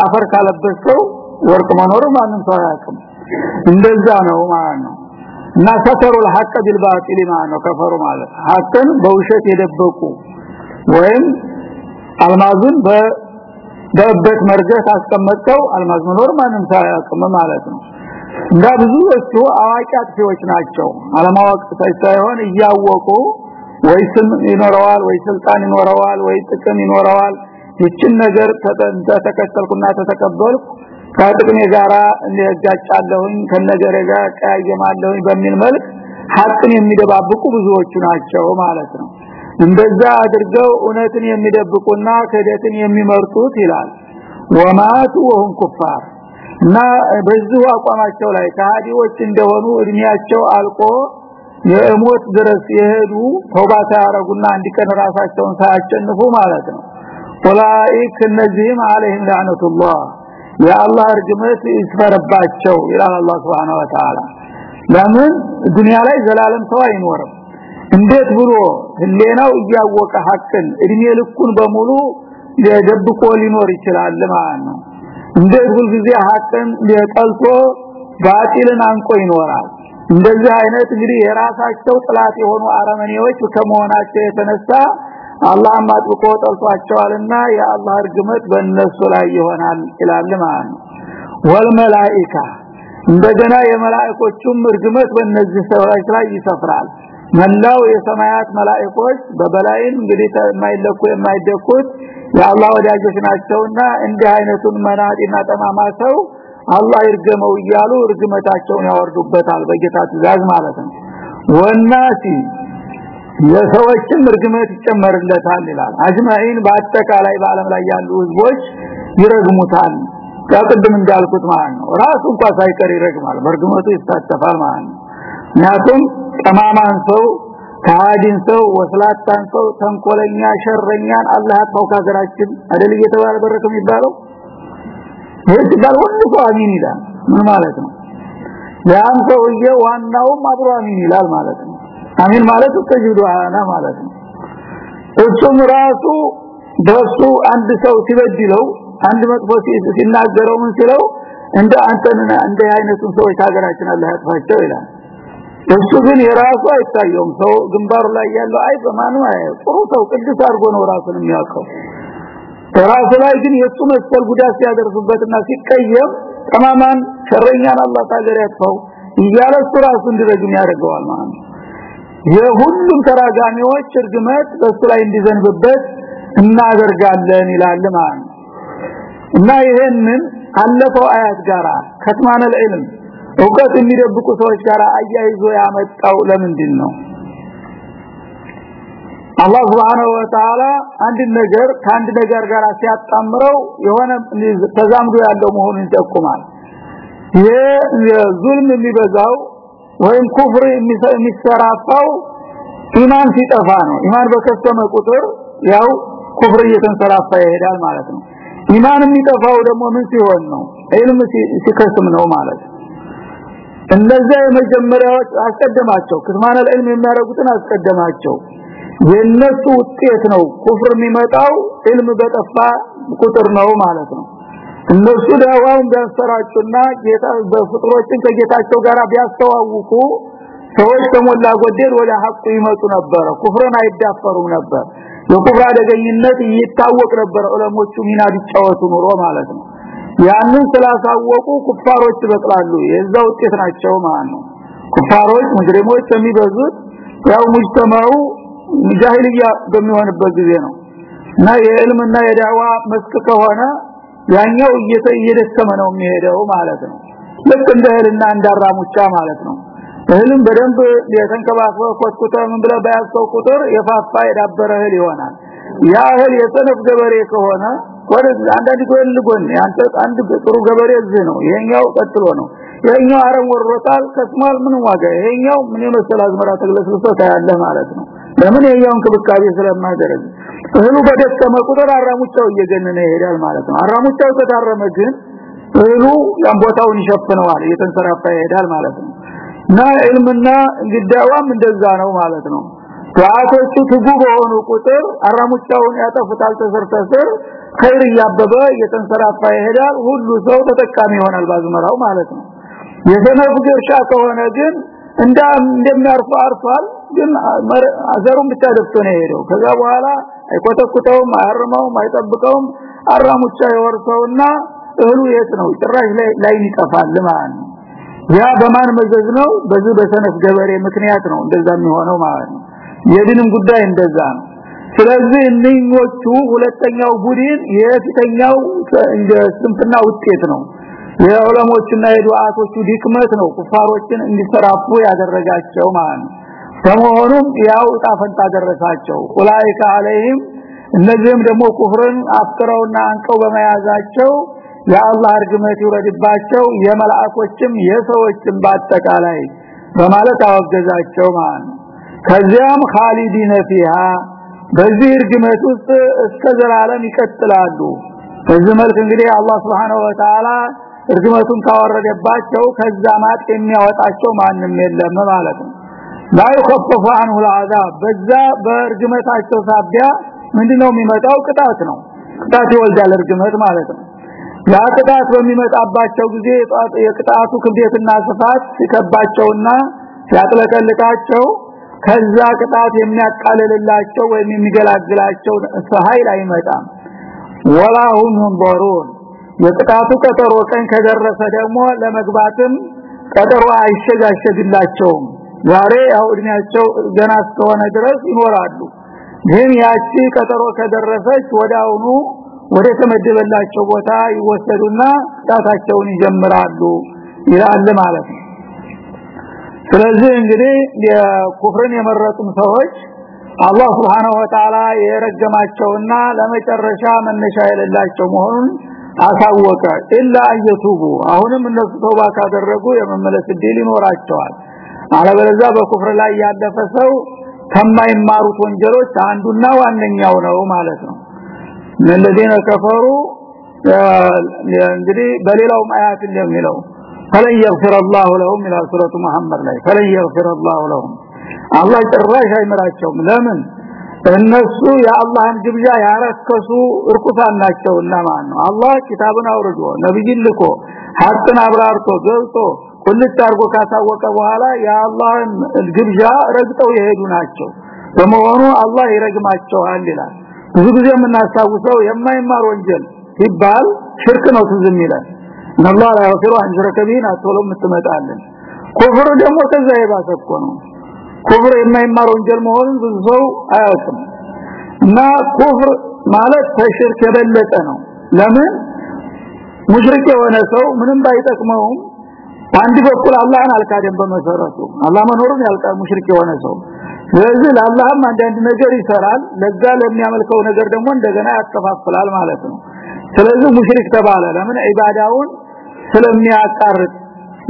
አፈር ካለበሰው ወርቅ መኖሩ ማንም ሰው አያውቅም። እንደዛ ነው ማለት ነው እና ሰተሩል ሐቅ ቢልባጢል ማለት ነው። ከፈሩ ማለት ሐቅን በውሸት የደበቁ ወይም አልማዝን በደበት መርገት አስቀመጠው አልማዝ መኖር ማንም ሳያውቅም ማለት ነው። እና ብዙዎቹ አዋቂ አጥፊዎች ናቸው። አለማወቅ ሳይሆን እያወቁ ወይ ስም ይኖረዋል ወይ ስልጣን ይኖረዋል ወይ ጥቅም ይኖረዋል። ይችን ነገር ተተከተልኩና ተተቀበልኩ ከጥቅሜ ጋራ እንጋጫለሁኝ ከነገረ ጋር ቀያየማለሁኝ በሚል መልክ ሐቅን የሚደባብቁ ብዙዎቹ ናቸው ማለት ነው። እንደዛ አድርገው እውነትን የሚደብቁና ክህደትን የሚመርጡት ይላል። ወማቱ ወሁም ኩፋር እና በዚሁ አቋማቸው ላይ ከሃዲዎች እንደሆኑ እድሜያቸው አልቆ የሞት ድረስ የሄዱ ተውባታ ያረጉና አንድ ቀን ራሳቸውን ሳያቸንፉ ማለት ነው። ኡላኢክ እነዚህም አለይሂም ለعنቱላህ የአላህ እርግመት ይስፈርባቸው ይላል አላህ Subhanahu Wa Ta'ala ለምን? ዱንያ ላይ ዘላለም ሰው አይኖርም። እንዴት ብሎ ህሌናው እያወቀ ሐቅን እድሜ ልኩን በሙሉ ደብቆ ሊኖር ይችላል ማለት ነው። እንደ ሁልጊዜ ሀቅን ጠልቶ ባጢልን አንቆ ይኖራል? እንደዚህ አይነት እንግዲህ የራሳቸው ጥላት የሆኑ አረመኔዎች ከመሆናቸው የተነሳ አላህ ማጥቆ ጠልቷቸዋልና የአላህ እርግመት በእነሱ ላይ ይሆናል ይላል ማለት ነው። ወልመላኢካ እንደገና የመላእክቶቹም እርግመት በእነዚህ ሰዎች ላይ ይሰፍራል። መላው የሰማያት መላእክቶች በበላይም እንግዲህ የማይለኩ የማይደኩት የአላህ ወዳጆች ናቸውና እንዲህ አይነቱን መናጢና ጠማማ ሰው አላህ ይርገመው እያሉ እርግመታቸውን ያወርዱበታል በጌታ ትእዛዝ ማለት ነው። ወናሲ የሰዎችም እርግመት ይጨመርለታል ይላል። አጅማኢን በአጠቃላይ በአለም ላይ ያሉ ህዝቦች ይረግሙታል። ያቅድም እንዳልኩት ማለት ነው። ራሱ እንኳን ሳይቀር ይረግማል በእርግመቱ ይሳተፋል ማለት ነው። ምክንያቱም ጠማማን ሰው ካዲን ሰው ወስላታን ሰው ተንኮለኛ ሸረኛን አላህ ያጥፋው ከሀገራችን አይደል እየተባለ በረከ የሚባለው? ይህ ሲባል ሁሉ ሰው አሚን ይላል። ምን ማለት ነው? ያን ሰውዬ ዋናውም አብሮ አሚን ይላል ማለት ነው አሚን ማለት ተጅዱ ማለት ነው። እሱም ራሱ በሱ አንድ ሰው ሲበድለው አንድ መጥፎ ሲናገረው ሲለው እንደ አንተና እንደ አይነቱን ሰዎች ሀገራችን አላህ ያጥፋቸው ይላል። እሱ ግን የራሱ አይታየውም። ሰው ግንባሩ ላይ ያለው አይ አይ ጥሩ ሰው ቅዱስ አድርጎ ነው ራሱን የሚያውቀው። ራሱ ላይ ግን የሱ መሰል ጉዳት ሲያደርሱበትና ሲቀየም ጠማማን ሸረኛን አላህ ታገር ያጥፋው እያለ ራሱ እንዲረግም ያደርገዋል ማለት ነው የሁሉም ተራጋሚዎች እርግመት በሱ ላይ እንዲዘንብበት እናደርጋለን ይላል ማለት እና ይሄንን አለፈው አያት ጋራ ከትማነል ዒልም እውቀት የሚደብቁ ሰዎች ጋር አያይዞ ያመጣው ለምንድን ነው? አላህ Subhanahu Wa Ta'ala አንድ ነገር ከአንድ ነገር ጋር ሲያጣምረው የሆነ ተዛምዶ ያለው መሆኑን ይጠቁማል። ይሄ ዙልም የሚበዛው ወይም ኩፍር የሚሰራፋው ኢማን ሲጠፋ ነው። ኢማን በከሰመ ቁጥር ያው ኩፍር እየተንሰራፋ ይሄዳል ማለት ነው። ኢማን የሚጠፋው ደግሞ ምን ሲሆን ነው? ዒልም ሲከስም ነው ማለት እነዚያ የመጀመሪያዎች አስቀደማቸው። ክትማነል ዒልም የሚያደርጉትን አስቀደማቸው። የነሱ ውጤት ነው ኩፍር የሚመጣው ዒልም በጠፋ ቁጥር ነው ማለት ነው። እነሱ ዳዋውን ቢያሰራጩና ጌታ በፍጥሮችን ከጌታቸው ጋር ቢያስተዋውቁ ሰዎች ከሞላ ጎደል ወደ ሐቁ ይመጡ ነበር። ኩፍርን አይዳፈሩም ነበር። የኩፍር አደገኝነት ይታወቅ ነበር። ዑለሞቹ ሚና ቢጫወቱ ኑሮ ማለት ነው። ያንን ስላሳወቁ ኩፋሮች በቅላሉ የዛ ውጤት ናቸው ማለት ነው። ኩፋሮች ሙስሊሞች የሚበዙት ያው ሙጅተማው ጃሂልያ በሚሆንበት ጊዜ ነው። እና የዕልምና የዳዋ መስክ ከሆነ ያኛው እየተየደከመ ነው የሚሄደው ማለት ነው። ልክ እንደ እህልና እንዳራሙቻ ማለት ነው። እህልም በደንብ የተንከባከበ ኮትኩተ ምን ብለ ባያስተው ቁጥር የፋፋ የዳበረ እህል ይሆናል። ያ እህል የሰነፍ ገበሬ ከሆነ ወደ አንዳንድ ጎን ጎን ያንተ አንድ ጥሩ ገበሬ እዚህ ነው። ይሄኛው ቀጥሎ ነው። ይሄኛው አረም ወሮታል ከስማል ምን ዋጋ ይሄኛው ምን የመሰለ አዝመራ ተግለስልሶ ታያለ ማለት ነው ለምን ይሄኛውን ክብካቤ ስለማደረግ? እህሉ በደከመ ቁጥር አራሙቻው እየገነነ ይሄዳል ማለት ነው። አራሙቻው ከታረመ ግን እህሉ ያን ቦታውን ይሸፍነዋል እየተንሰራፋ ይሄዳል ማለት ነው። እና ኢልምና ግዳዋም እንደዛ ነው ማለት ነው። ዱዓቶቹ ትጉ በሆኑ ቁጥር አራሙቻውን ያጠፉታል ተሰርተስር ኸይር እያበበ እየተንሰራፋ ይሄዳል። ሁሉ ሰው ተጠቃሚ ይሆናል ባዝመራው ማለት ነው። የሰነፍ ድርሻ ከሆነ ግን እንዳ እንደሚያርፉ አርፏል ግን አዘሩን ብቻ ደፍቶ ነው ሄደው ከዛ በኋላ አይቆተኩተውም አያርመውም አይጠብቀውም። አራሙቻ ይወርሰውና እህሉ የት ነው? ጭራሽ ላይ ይጠፋል ማለት ነው። ያ በማን መዘዝ ነው? በዚህ በሰነፍ ገበሬ ምክንያት ነው እንደዛ የሚሆነው ማለት ነው። የድንም ጉዳይ እንደዛ ነው። ስለዚህ እነኞቹ ሁለተኛው ቡድን የፊተኛው እንደ ስንፍና ውጤት ነው። የዑለሞችና የዱዓቶቹ ዲክመት ነው ኩፋሮችን እንዲሰራፉ ያደረጋቸው ማለት ነው ከመሆኑም ያው ጣፈንታ ደረሳቸው ኡላይካ አለይሂም እነዚህም ደግሞ ኩፍርን አፍቅረውና አንቀው በመያዛቸው የአላህ እርግመት ይውረድባቸው የመላእኮችም የሰዎችም በአጠቃላይ በማለት አወገዛቸው ማለት ከዚያም ኻሊዲነ ፊሃ በዚህ እርግመት ውስጥ እስከ ዘላለም ይቀጥላሉ። በዚህ መልክ እንግዲህ አላህ Subhanahu Wa እርግመቱን ካወረደባቸው ከዛ ማጥ የሚያወጣቸው ማንም የለም ማለት ነው ላይ خفف عنه العذاب. በዛ በርግመታቸው ሳቢያ ምንድነው የሚመጣው? ቅጣት ነው። ቅጣት ይወልዳል እርግመት ማለት ነው። ያ ቅጣት በሚመጣባቸው ጊዜ የቅጣቱ ክብደትና ስፋት ሲከባቸውና ያጥለቀልቃቸው ከዛ ቅጣት የሚያቃልልላቸው ወይም የሚገላግላቸው ኃይል አይመጣም። ወላሁም ወሩን የቅጣቱ ቀጠሮ ቀን ከደረሰ ደግሞ ለመግባትም ቀጠሮ አይሸጋሸግላቸውም። ዛሬ ያው እድሜያቸው ገና እስከሆነ ድረስ ይኖራሉ። ግን ያቺ ቀጠሮ ከደረሰች ወዳውኑ ወደ ተመደበላቸው ቦታ ይወሰዱና ቅጣታቸውን ይጀምራሉ ይላል ማለት ነው። ስለዚህ እንግዲህ የኩፍርን የመረጡም ሰዎች አላህ Subhanahu Wa Ta'ala የረገማቸውና ለመጨረሻ መነሻ የሌላቸው መሆኑን አሳወቀ። ኢላ አየቱቡ አሁንም እነሱ ተውባ ካደረጉ የመመለስ እድል ይኖራቸዋል አለበለዚያ በኩፍር ላይ ያለፈ ሰው ከማይማሩት ወንጀሎች አንዱና ዋነኛው ነው ማለት ነው ለለዲነ ከፈሩ እንግዲህ በሌላው አያት እንደሚለው ፈለን يغفر الله لهم الى سوره محمد ላይ ፈለን يغفر الله لهم አላህ ጭራሽ አይምራቸውም ለምን እነሱ የአላህን ግብዣ ያረከሱ እርኩሳን ናቸውና ማለት ነው? አላህ ኪታብን አውርዶ ነብይን ልኮ ሀቅን አብራርቶ ገልጦ ሁልጭ አርጎ ካሳወቀ በኋላ የአላህን ግብዣ ረግጠው የሄዱ ናቸው። በመሆኑ አላህ ይረግማቸዋል ይላል። ብዙ ጊዜ የምናስታውሰው የማይማር ወንጀል ሲባል ሽርክ ነው ትዝም ይላል ነላህ لا يغفر عن شرك ትመጣለን ኩፍር ደግሞ ከዛ የባሰ ነው። ኩፍር የማይማር ወንጀል መሆኑን ብዙ ሰው አያውቅም። እና ኩፍር ማለት ከሽርክ የበለጠ ነው። ለምን? ሙሽሪክ የሆነ ሰው ምንም ባይጠቅመውም አንድ በኩል አላህን አልካደም በመሰረቱ። አላህ መኖሩን ያልቃል ሙሽሪክ የሆነ ሰው። ስለዚህ ለአላህም አንዳንድ ነገር ይሰራል ለዛ ለሚያመልከው ነገር ደግሞ እንደገና ያከፋፍላል ማለት ነው። ስለዚህ ሙሽሪክ ተባለ። ለምን? ኢባዳውን ስለሚያቃርጥ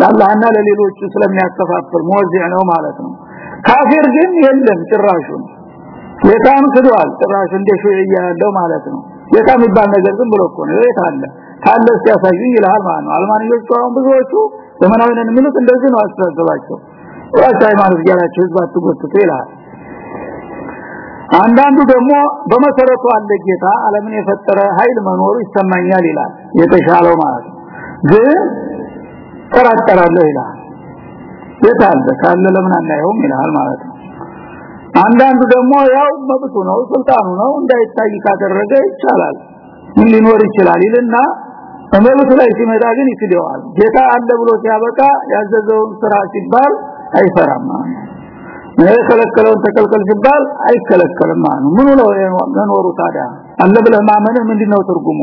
ለአላህና ለሌሎቹ ስለሚያከፋፍል ሙወዚዕ ነው ማለት ነው ካፊር ግን የለም ጭራሹን። ጌታን ክዷል ጭራሽ እንደ ሹዕያ ያለው ማለት ነው። ጌታ የሚባል ነገር ዝም ብሎ እኮ ነው። የት አለ? ካለ ሲያሳዩኝ ይልሃል ማለት ነው። አልማንዮቹ አሁን ብዙዎቹ ዘመናዊ ነን የሚሉት እንደዚህ ነው አስተሳሰባቸው። ራስ ሃይማኖት ያላቸው ህዝብ አትጎትቶ ይልሃል። አንዳንዱ ደግሞ በመሰረቱ አለ ጌታ ዓለምን የፈጠረ ኃይል መኖሩ ይሰማኛል ይላል። የተሻለው ማለት ነው። ግን ተራጠራለሁ ይላል የታለ ካለ ለምን አናየውም ይላል ማለት ነው። አንዳንዱ ደግሞ ያው መብቱ ነው ስልጣኑ ነው እንዳይታይ ካደረገ ይቻላል። ምን ሊኖር ይችላል ይልና መብቱ ላይ ሲመጣ ግን ይክደዋል። ጌታ አለ ብሎ ሲያበቃ ያዘዘውን ስራ ሲባል አይሰራም የከለከለውን ተከልከል ሲባል አይከለከልም ማለት ምን ነው መኖሩ ታዲያ? አለ ብለህ ማመን ምንድነው ትርጉሙ?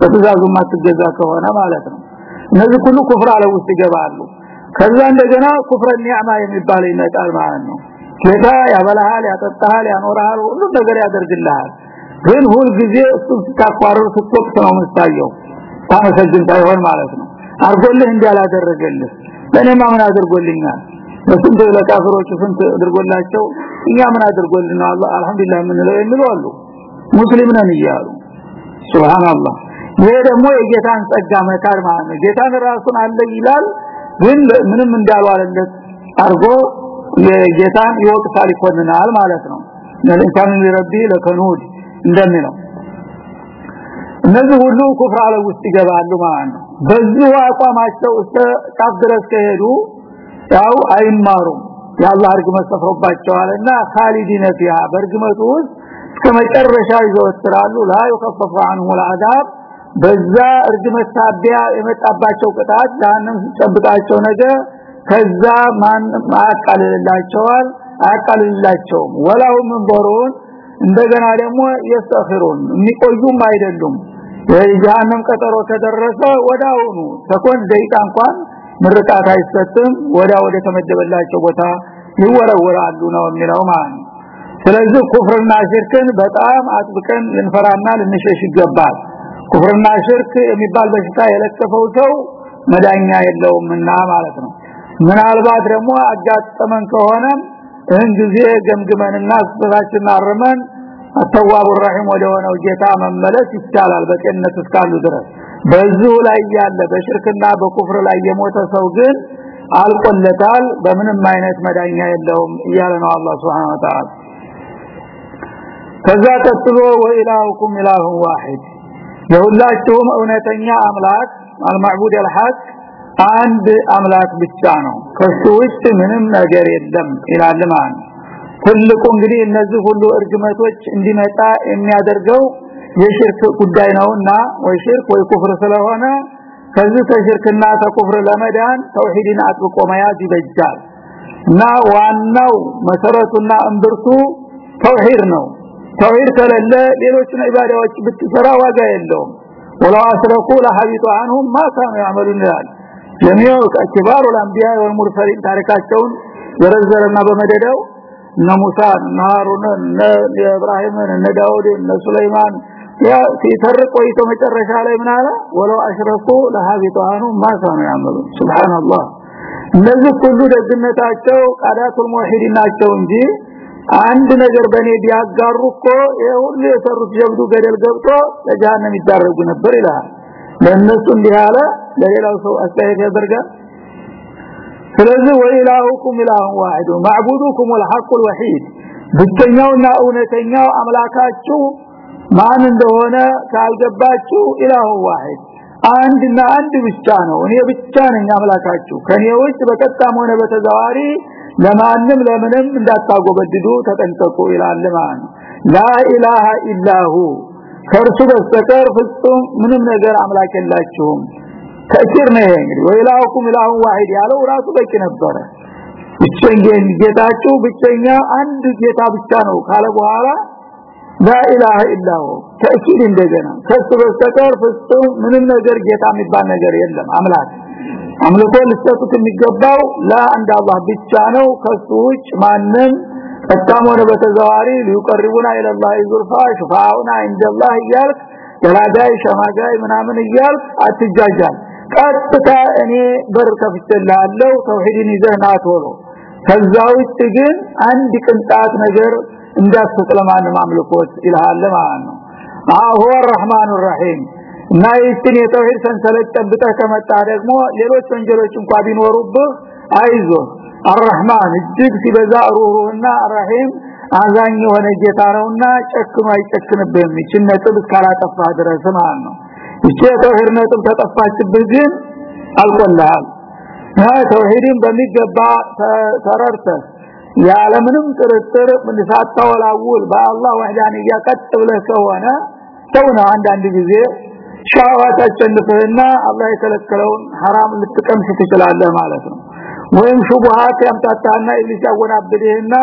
በትእዛዙ ማትገዛ ከሆነ ማለት ነው። እነዚህ ሁሉ አለ ውስጥ ይገባሉ ከዛ እንደገና ኩፍረ ኒዕማ የሚባል ይመጣል ማለት ነው። ጌታ ያበላሃል ያጠጣሃል ያኖርሃል ሁሉ ነገር ያደርግልሃል። ግን ሁል ጊዜ እሱ ስታቋርር ስትወቅት ነው መስታየው ታመሰግን ሳይሆን ማለት ነው። አርጎልህ እንዲያላደረገልህ ለኔማ ምን አድርጎልኛል? በስንት ለካፍሮቹ ስንት አድርጎላቸው? እኛ ምን አድርጎልን ነው? አላህ አልহামዱሊላህ የምንለው የሚሉ አሉ። ሙስሊም ነን እያሉ። ሱብሃንአላህ። ይሄ ደግሞ የጌታን ጸጋ መካር ማለት ነው። ጌታን ራሱን አለ ይላል ግን ምንም እንዳልዋለለት አርጎ የጌታን ይወቅታል ይኮንናል ማለት ነው ለኢንሳን ሊረቢ ለከኑድ እንደሚለው እነዚህ ሁሉ ኩፍር አለ ውስጥ ይገባሉ ማለት ነው በዚህ አቋማቸው እስከ ጫፍ ድረስ ከሄዱ ያው አይማሩም ያላህ እርግመት ሰፍሮባቸዋልና ካሊዲነ ፊሃ በርግመቱ ውስጥ ከመጨረሻ ይዘወትራሉ ላ ይከፈፉ عنه العذاب በዛ እርግመት ታቢያ የመጣባቸው ቅጣት ዳንም ሲጨብጣቸው ነገር ከዛ ማን አቃልላቸዋል አቃልላቸውም ወላው ምንበሩን እንደገና ደግሞ የስተኽሩን የሚቆዩም አይደሉም። የጀሃነም ቀጠሮ ከደረሰ ወዳውኑ። ሰኮንድ ደቂቃ እንኳን ምርቃት አይሰጥም። ወዳ ወደ ተመደበላቸው ቦታ ይወረወራሉ ነው የሚለው ማለት ስለዚህ ኩፍርና ሽርክን በጣም አጥብቀን ልንፈራና ልንሸሽ ይገባል ኩፍርና ሽርክ የሚባል በሽታ የለከፈው ሰው መዳኛ የለውምና ማለት ነው። ምናልባት ደግሞ አጋጠመን ከሆነ እህን ጊዜ ገምግመንና ስራችን አርመን አተዋቡ ረሂም ወደ ሆነው ጌታ መመለስ ይቻላል በጤንነት እስካሉ ድረስ። በዚሁ ላይ ያለ በሽርክና በኩፍር ላይ የሞተ ሰው ግን አልቆለታል በምንም አይነት መዳኛ የለውም እያለ ነው አላህ Subhanahu ከዛ ቀጥሎ ወኢላሁኩም ኢላሁ ዋሂድ የሁላችሁም እውነተኛ አምላክ አልማዕቡድ አልሐቅ አንድ አምላክ ብቻ ነው። ከሱ ውጭ ምንም ነገር የለም ይላል ማለት ትልቁ እንግዲህ እነዚህ ሁሉ እርግመቶች እንዲመጣ የሚያደርገው የሽርክ ጉዳይ ነውና ወይ ሽርክ ወይ ኩፍር ስለሆነ ከዚህ ተሽርክና ተኩፍር ለመዳን ተውሂድን አጥብቆ መያዝ ይበጃል። እና ዋናው መሰረቱና እንብርቱ ተውሂድ ነው ተውሂድ ከሌለ ሌሎችን ኢባዳዎች ብትሰራ ዋጋ የለውም ወላው አስረኩ ለሐቢጡ عنهم ما كانوا يعملون ይላል ጀሚዑ ከኪባሩ الانبياء والمرسلين ታሪካቸውን ዘረዘረና በመደዳው እነ ሙሳ እነ ሃሩን እነ ኢብራሂም እነ ዳውድ እነ ሱለይማን ያ ሲተርቅ ቆይቶ መጨረሻ ላይ ምን አለ ወለው አሽረኩ ለሐቢጡ عنهم ما كانوا يعملون سبحان الله እነዚህ ሁሉ ደግነታቸው ቃዳቱል ሙሂዲን ናቸው እንጂ አንድ ነገር በኔ ቢያጋሩ እኮ የሁሉ የሰሩት ጀብዱ ገደል ገብቶ ለጀሃነም ይዳረጉ ነበር ይላል። ለነሱ እንዲህ ለሌላው ሰው አስተያየት ያደርጋል። ስለዚህ ወኢላሁኩም ኢላሁ ዋሂድ ማዕቡዱኩም ወልሐቁ ወሂድ ብቸኛውና እውነተኛው አምላካችሁ ማን እንደሆነ ካልገባችሁ ኢላሁ ዋሂድ አንድና አንድ ብቻ ነው። እኔ ብቻ ነኝ አምላካችሁ። ከኔ ውጭ በቀጥታም ሆነ በተዘዋሪ ለማንም ለምንም እንዳታጎበድዱ ተጠንቀቁ ይላል ማለት ላ ኢላሃ ኢላሁ ከእርሱ በስተቀር ፍጹም ምንም ነገር አምላክ የላችሁም። ተእኪር ነው እንግዲህ። ወኢላሁኩም ኢላሁ ዋሂድ ያለው ራሱ በቂ ነበረ። ብቸኛ ጌታችሁ ብቸኛ አንድ ጌታ ብቻ ነው ካለ በኋላ ላ ኢላሃ ኢላሁ ተእኪድ እንደገና። ከሱ በስተቀር ፍጹም ምንም ነገር ጌታ የሚባል ነገር የለም። አምላክ አምልኮ ልሰጡት የሚገባው ለአንድ አላህ ብቻ ነው። ከሱ ውጭ ማንም ፈጣም ሆነ በተዘዋሪ ሊቀርቡና ኢላላህ ይዙርፋ ሽፋውና ኢንደላህ እያልክ ገላጋይ ሸማጋይ ምናምን እያልክ አትጃጃል ቀጥታ እኔ በር ከፍቼልሃለሁ ተውሂድን ይዘህና ቶሎ። ከዛ ውጭ ግን አንድ ቅንጣት ነገር እንዳትሰጥ ለማንም አምልኮት ይልሃል ማለት ነው። አሁን ረህማኑ ረሂም እና ይህን የተውሂድ ሰንሰለት ጠብጠህ ከመጣ ደግሞ ሌሎች ወንጀሎች እንኳን ቢኖሩብህ አይዞ አርህማን እጅግ ሲበዛ ሩህሩህና ረሂም አዛኝ የሆነ ጌታ ነውና ጨክኖ አይጨክንብህም። ይችን ነጥብ እስካላጠፋ ድረስ ማለት ነው። ይቺ የተውሂድ ነጥብ ተጠፋችብህ ግን አልቆልሃል ተውሂድን በሚገባ ተረርተህ ያለምንም ጥርጥር ሳታወላውል በአላህ ወህዳንያ ቀጥ ብለህ ከሆነ ሰውና አንዳንድ ጊዜ ሻዋት አሸንፈህና አላህ የከለከለውን ሐራም ልትቀምስ ትችላለህ ማለት ነው። ወይም ሹብሃት ያምጣጣና ኢብሊስ ያወናብድህና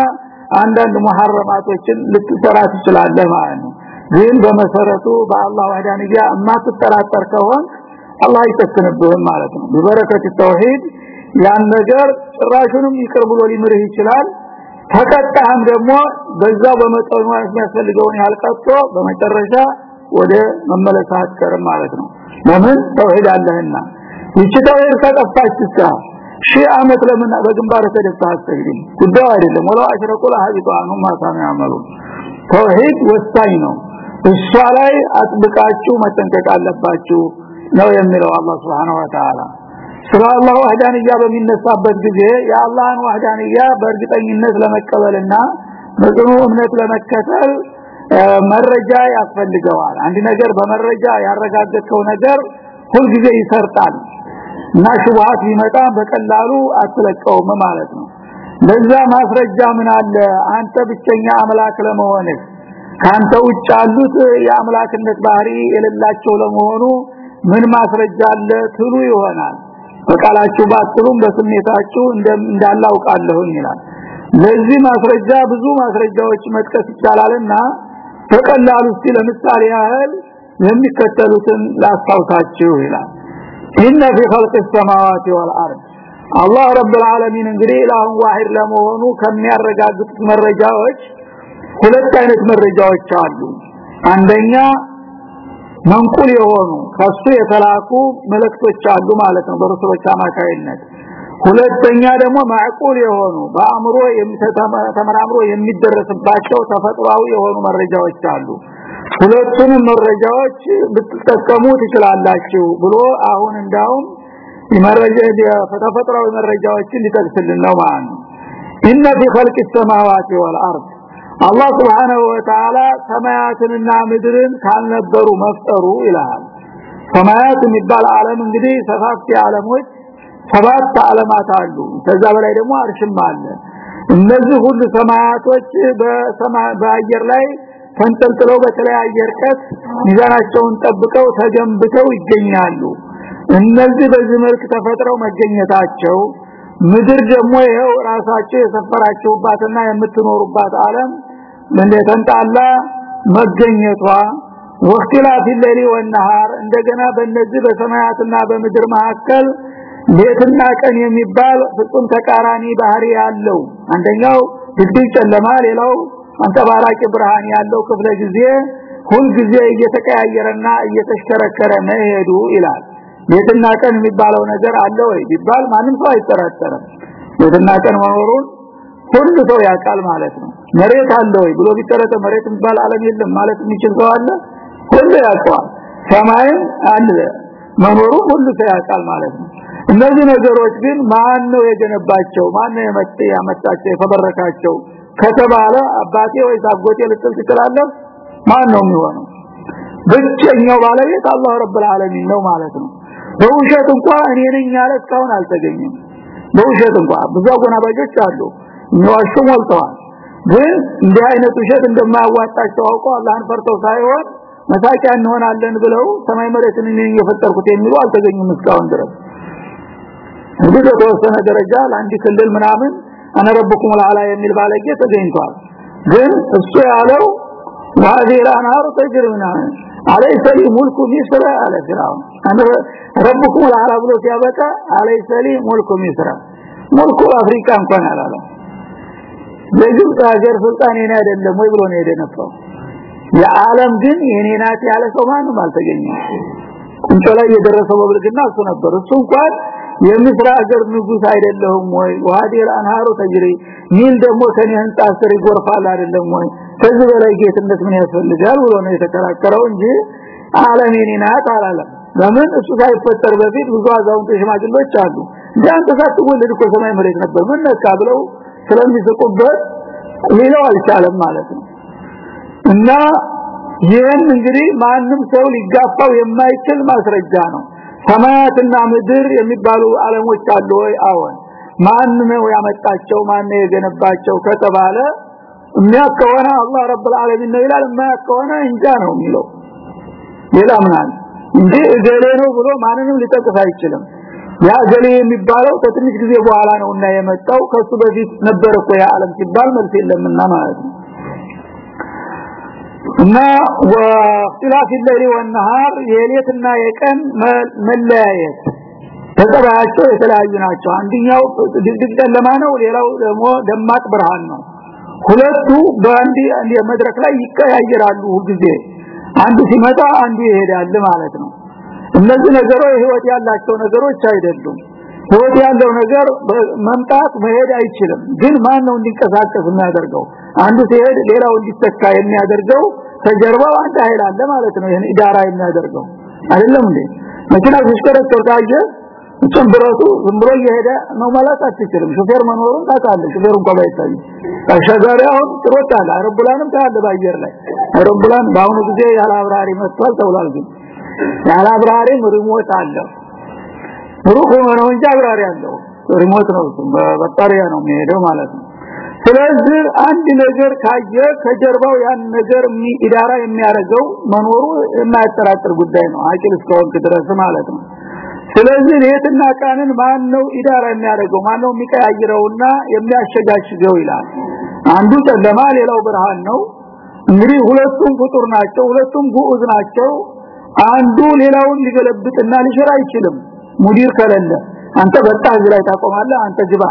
አንዳንድ ሙሐረማቶችን ልትሰራ ትችላለህ ማለት ነው። ግን በመሰረቱ በአላህ ወህዳንያ የማትጠራጠር ከሆን አላህ ይተክንብህም ማለት ነው። በበረከት ተውሂድ ያን ነገር ጭራሹንም ይቅር ብሎ ሊምርህ ይችላል። ተቀጣህም ደግሞ በዛው በመጠኑ የሚያስፈልገውን ያህል ቀጥቶ በመጨረሻ ወደ መመለስ አትቀርም ማለት ነው። ለምን? ተውሂድ አለህና። ይቺ ተውሂድ ተጠፋች እስካ ሺህ አመት ለምን በግንባር ተደፍታ አትሰግድም ጉዳዩ አይደለም። ወላው አሽረቁ ለሐቢጡ አንሁም ማሳኑ ተውሂድ ወሳኝ ነው። እሷ ላይ አጥብቃችሁ መጠንቀቅ አለባችሁ ነው የሚለው አላህ Subhanahu Wa Ta'ala ስለ አላህ ወህዳንያ በሚነሳበት ጊዜ የአላህን ወህዳንያ በእርግጠኝነት ለመቀበልና በጽኑ እምነት ለመከተል መረጃ ያስፈልገዋል። አንድ ነገር በመረጃ ያረጋገጠው ነገር ሁልጊዜ ይሰርጣል። እና ሽቡሃት ቢመጣ በቀላሉ አትለቀውም ማለት ነው። ለዛ ማስረጃ ምን አለ? አንተ ብቸኛ አምላክ ለመሆንህ። ካንተ ውጭ ያሉት የአምላክነት ባህሪ የሌላቸው ለመሆኑ ምን ማስረጃ አለ? ትሉ ይሆናል። በቃላችሁ ባትሉም በስሜታችሁ እንዳላውቃለሁ ይላል። ለዚህ ማስረጃ ብዙ ማስረጃዎች መጥቀስ ይቻላልና በቀላሉ እስቲ ለምሳሌ ያህል የሚከተሉትን ላስታውሳችሁ ይላል። ኢነ ፊ ኸልቅ ሰማዋቲ ወልአርድ። አላህ ረብል ዓለሚን እንግዲህ ኢላሁን ዋሂድ ለመሆኑ ከሚያረጋግጡት መረጃዎች ሁለት አይነት መረጃዎች አሉ። አንደኛ መንቁል የሆኑ ከሱ የተላኩ መልእክቶች አሉ ማለት ነው በረሱሎች አማካይነት። ሁለተኛ ደግሞ ማዕቁል የሆኑ በአእምሮ ተመራምሮ የሚደረስባቸው ተፈጥሯዊ የሆኑ መረጃዎች አሉ። ሁለቱንም መረጃዎች ብትጠቀሙ ትችላላችሁ ብሎ አሁን እንዳውም ተፈጥሯዊ መረጃዎችን ሊጠቅስልን ነው ማለት ኢነ ፊ ኸልቅ ሰማዋት ወልአርድ አላህ Subhanahu Wa Ta'ala ሰማያትንና ምድርን ካልነበሩ መፍጠሩ ይላል። ሰማያት የሚባል ዓለም እንግዲህ ሰፋፊ ዓለሞች ሰባት ዓለማት አሉ። ከዛ በላይ ደግሞ አርሽም አለ። እነዚህ ሁሉ ሰማያቶች በአየር ላይ ተንጠልጥለው በተለያየ ርቀት ሚዛናቸውን ጠብቀው ተገንብተው ይገኛሉ። እነዚህ በዚህ መልክ ተፈጥረው መገኘታቸው ምድር ደግሞ ይሄው ራሳቸው የሰፈራቸውባትና የምትኖሩባት ዓለም እንደተንጣላ መገኘቷ ወክቲላፊ ሌሊ ወነሃር እንደገና በእነዚህ በሰማያትና በምድር መካከል ሌትና ቀን የሚባል ፍጹም ተቃራኒ ባህሪ ያለው። አንደኛው ድብቅ ጨለማ ሌላው አንተባራቂ ብርሃን ያለው ክፍለ ጊዜ ሁል ጊዜ እየተቀያየረና እየተሽከረከረ መሄዱ ይላል። ሌትና ቀን የሚባለው ነገር አለ ወይ ቢባል ማንም ሰው አይጠራጠርም ሌትና ቀን መኖሩን ሁሉ ሰው ያውቃል ማለት ነው። መሬት አለ ወይ ብሎ ቢጠረጠ መሬት የሚባል ዓለም የለም ማለት የሚችል ሰው አለ? ሁሉ ያውቀዋል። ሰማይም አለ። መኖሩ ሁሉ ሰው ያውቃል ማለት ነው እነዚህ ነገሮች ግን ማን ነው የገነባቸው? ማን ነው የመጣ ያመጣቸው? የፈበረካቸው ከተባለ አባቴ ወይ አጎቴ ልትል ትችላለህ? ማን ነው የሚሆነው? ብቸኛው ባለቤት አላህ ረብል ዓለሚን ነው ማለት ነው። በውሸት እንኳን እኔ ነኝ ያለ እስካሁን አልተገኘም። በውሸት እንኳን ብዙ አጎናባጆች አሉ። የሚዋሹ ሞልተዋል። ግን እንዲህ አይነት ውሸት እንደማያዋጣቸው አውቀው አላህን ፈርተው ሳይሆን መሳቂያ እንሆናለን ብለው ሰማይ መሬትን እኔ የፈጠርኩት የሚሉ አልተገኙም እስካሁን ድረስ እንግዲህ በተወሰነ ደረጃ ለአንድ ክልል ምናምን አነ ረብኩም አልዓላ የሚል ባለጌ ተገኝቷል ግን እሱ ያለው وهذه الانهار تجري من አለይሰ ሊ ሙልኩ ሚስራ አለ ፍራውን አነ ረብኩም አልዓላ ብሎ ሲያበቃ አለይሰ ሊ ሙልኩ ሚስራ ሙልኩ አፍሪካ እንኳን አላለም የግብፅ ሀገር ስልጣን የኔ አይደለም ወይ ብሎ ነው የደነፈው የዓለም ግን የኔ ናት ያለ ሰው ማንም አልተገኘም ቁንጮ ላይ የደረሰው በብልግና እሱ ነበር እሱ እንኳን የምስራ ሀገር ንጉስ አይደለሁም ወይ? ወሃዲል አንሃሩ ተጅሪ ኒል ደግሞ ከኔ ህንጻ ስር ይጎርፋል አይደለም ወይ? ከዚህ በላይ ጌትነት ምን ያስፈልጋል ብሎ ነው የተከራከረው እንጂ ዓለም የኔ ለምን? እሱ ሳይፈጠር በፊት ብዙ አዛውንት ሽማግሌዎች አሉ። ያን ተሳትወልድ እኮ ሰማይ መሬት ነበር። ምን ነካ ብለው ስለሚስቁበት ሌላው አልቻለም ማለት ነው። እና ይህን እንግዲህ ማንም ሰው ሊጋፋው የማይችል ማስረጃ ነው ሰማያትና ምድር የሚባሉ ዓለሞች አሉ ወይ? አዎን ማን ነው ያመጣቸው? ማን ነው የገነባቸው? ከተባለ የሚያከወና አላህ ረብል ዓለሚን ነው ይላል። የማያከወና እንጃ ነው የሚለው። ሌላ ምናል እንጂ እገሌ ነው ብሎ ማንንም ሊጠቅስ አይችልም። ያ ገሌ የሚባለው ከትንሽ ጊዜ በኋላ ነውና የመጣው። ከሱ በፊት ነበር እኮ ያ ዓለም ሲባል መልስ የለምና ማለት ነው እና ወኢላፊ ሌሊ ወነሃር የሌትና የቀን መለያየት። ተጠባያቸው የተለያዩ ናቸው። አንድኛው ድቅድቅ ጨለማ ነው ሌላው ደግሞ ደማቅ ብርሃን ነው። ሁለቱ በአንድ መድረክ ላይ ይቀያየራሉ ጊዜ አንዱ ሲመጣ አንዱ ይሄዳል ማለት ነው። እነዚህ ነገሮች ህይወት ያላቸው ነገሮች አይደሉም። ህይወት ያለው ነገር መምጣት መሄድ አይችልም። ግን ማን ነው እንዲንቀሳቀስ የሚያደርገው? አንዱ ሲሄድ ሌላው እንዲተካ የሚያደርገው ተጀርባው አንድ ኃይል አለ ማለት ነው። ይሄን إدارة የሚያደርገው አይደለም እንዴ? መኪና ሲሽከረከር ካየ ዝም ብሎ እየሄደ ነው ማለት አትችልም። ሹፌር መኖሩን ታውቃለህ። ሹፌር እንኳን ባይታይ አሁን ትሮጣል አውሮፕላንም ታያለህ በአየር ላይ። አውሮፕላን በአሁኑ ጊዜ ያለ አብራሪ መጥቷል ተብሏል ግን ያለ remote አለው روح ነው እንጂ አብራሪ አለው remote ነው በባታሪያ ነው የሚሄደው ማለት ነው። ስለዚህ አንድ ነገር ካየ ከጀርባው ያን ነገር ኢዳራ የሚያደርገው መኖሩ የማያጠራጥር ጉዳይ ነው አቂል እስከሆንክ ድረስ ማለት ነው። ስለዚህ ሌትና ቀንን ማን ነው ኢዳራ የሚያደርገው? ማን ነው የሚቀያይረውና የሚያሸጋሽገው ይላል። አንዱ ጨለማ ሌላው ብርሃን ነው። እንግዲህ ሁለቱም ፍጡር ናቸው ሁለቱም ጉዑዝ ናቸው። አንዱ ሌላውን ሊገለብጥና ሊሽር አይችልም ሙዲር ከሌለ አንተ በጣ ላይ ታቆማለህ አንተ ግባ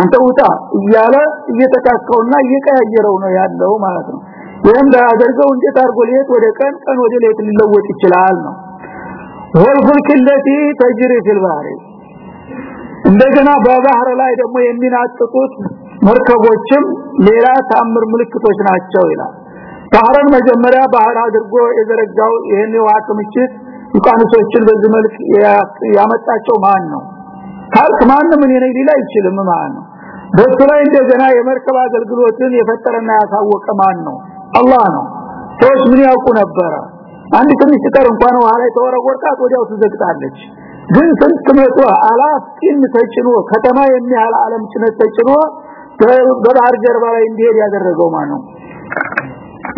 አንተ ውጣ እያለ እየተካከውና እየቀያየረው ነው ያለው ማለት ነው ይህም ላደርገው እንዴት አድርጎ ሌት ወደ ቀን ቀን ወደ ሌት ሊለወጥ ይችላል ነው ወልfulk التي تجري في البحر እንደገና በባህር ላይ ደግሞ የሚናጥጡት መርከቦችም ሌላ ታምር ምልክቶች ናቸው ይላል ባህርን መጀመሪያ ባህር አድርጎ የዘረጋው ይሄን የውሃ ክምችት ዩቃንሶችን በዚህ መልክ ያመጣቸው ማን ነው? ካልክ ማንም እኔ ነኝ ሊላ አይችልም ማለት ነው? በሱ ላይ እንደገና የመርከብ አገልግሎትን የፈጠረና ያሳወቀ ማን ነው? አላህ ነው። ሰዎች ምን ያውቁ ነበረ? አንድ ትንሽ ጠር እንኳን ውሃ ላይ ተወረወርቃት ወዲያው ትዘግጣለች ግን ስንት መቶ አላፍ ጢን ተጭኖ ከተማ የሚያህል ዓለም ጭነት ተጭኖ በባህር ጀርባ ላይ እንዲሄድ ያደረገው ማን ነው?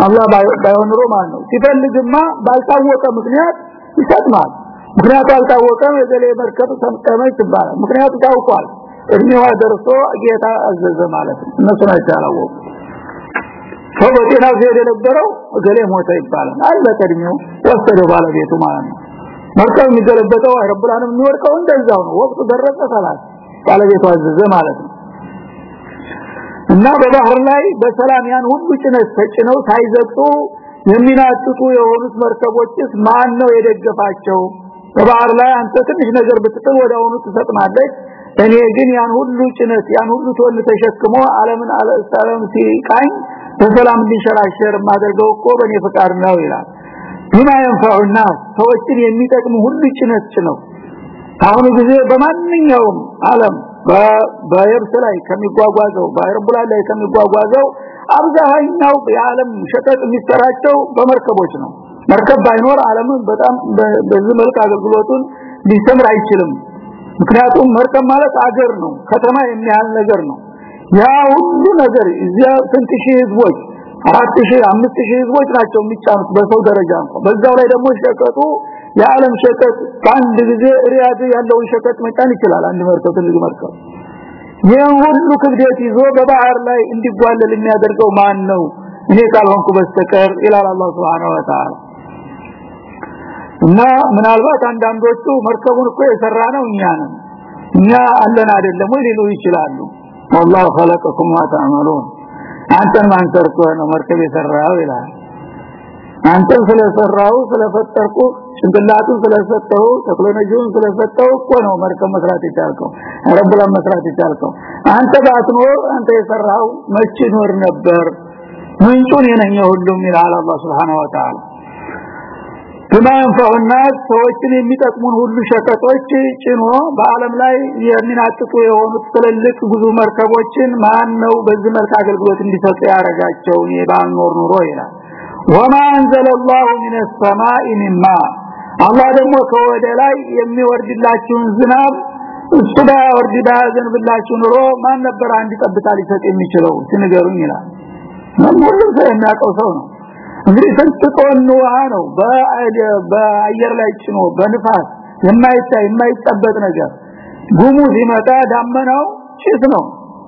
አላህ ባይሆን ኖሮ ማን ነው? ሲፈልግማ ባልታወቀ ምክንያት ይሰጥማል። ምክንያቱ አልታወቀም። የገሌ መርከብ ሰምጠመች ይባላል ምክንያቱ ታውቋል። እድሜዋ ደርሶ ጌታ አዘዘ ማለት ነው። እነሱ ናቸው ሰው በጤናው ሲሄድ የነበረው እገሌ ሞተ ይባላል። አለቀ እድሜው ወሰደው ባለቤቱ ማለት ነው። መርከብ የሚገለበጠው አይሮፕላንም የሚወድቀው እንደዛው ነው። ወቅቱ ደረሰ ሰላት። ባለቤቱ አዘዘ ማለት ነው። እና በባህር ላይ በሰላም ያን ሁሉ ጭነት ተጭነው ሳይዘጡ የሚናጥጡ የሆኑት መርከቦችስ ማን ነው የደገፋቸው በባህር ላይ አንተ ትንሽ ነገር ብትጥል ወደ አሁኑ ትሰጥማለች እኔ ግን ያን ሁሉ ጭነት ያን ሁሉ ቶን ተሸክሞ ዓለምን ዓለም ሲቃኝ በሰላም እንዲሸራሸር ማደርገው እኮ በእኔ ፍቃድ ነው ይላል ቢማ ينفعنا ሰዎችን የሚጠቅሙ ሁሉ ጭነት ነው አሁን ጊዜ በማንኛውም ዓለም በየብስ ላይ ከሚጓጓዘው በአይሮፕላን ላይ ከሚጓጓዘው አብዛኛው የዓለም ሸቀጥ የሚሰራቸው በመርከቦች ነው። መርከብ ባይኖር ዓለምን በጣም በዚህ መልክ አገልግሎቱን ሊሰምር አይችልም። ምክንያቱም መርከብ ማለት አገር ነው ከተማ የሚያህል ነገር ነው። ያ ሁሉ ነገር እዚያ ስንት ሺህ ህዝቦች አራት ሺህ አምስት ሺህ ህዝቦች ናቸው የሚጫኑት በሰው ደረጃ እንኳን። በዛው ላይ ደግሞ ሸቀጡ የዓለም ሸቀጥ በአንድ ጊዜ ሪያድ ያለውን ሸቀጥ መጫን ይችላል። አንድ መርከብ ትልቅ መርከብ ይህን ሁሉ ክብደት ይዞ በባህር ላይ እንዲጓለል የሚያደርገው ማን ነው እኔ ካልሆንኩ በስተቀር ይላል አላህ Subhanahu Wa Ta'ala እና ምናልባት አንዳንዶቹ መርከቡን እኮ የሰራ ነው እኛ ነን እኛ አለን አይደለም ወይ ሊሉ ይችላሉ والله خلقكم ما تعملون አንተን ማን ሰርቶ ነው መርከብ የሰራው ይላል አንተን ስለሰራው ስለፈጠርኩ ጭንቅላቱን ስለሰጠው ቴክኖሎጂውን ስለሰጠው እኮ ነው መርከብ መስራት የቻልከው አውሮፕላን መስራት የቻልከው። አንተ ባትኖር አንተ የሰራው መቼ ኖር ነበር? ምንጩን የነኛ ሁሉም ይላል አላህ Subhanahu Wa Ta'ala በማ የንፈዑናስ ሰዎችን የሚጠቅሙን ሁሉ ሸቀጦች ጭኖ በአለም ላይ የሚናጥጡ የሆኑት ትልልቅ ጉዞ መርከቦችን ማን ነው በዚህ መልክ አገልግሎት እንዲሰጡ ያረጋቸው የባልኖር ኑሮ ይላል ወማ አንዘለ الله من السماء من ماء አላህ ደግሞ ከወደ ላይ የሚወርድላችሁን ዝናብ እሱ ባወርድ ባያዘንብላችሁ ኑሮ ማን ነበር አንድ ጠብታ ሊሰጥ የሚችለው ሲነገሩኝ ይላል ሁሉም ሰው የሚያውቀው ሰው ነው እንግዲህ ስንት ጦን ውሃ ነው በአየር ላይ ጭኖ በንፋስ የማይታይ የማይጠበጥ ነገር ጉሙ ሲመጣ ዳመናው ጭስ ነው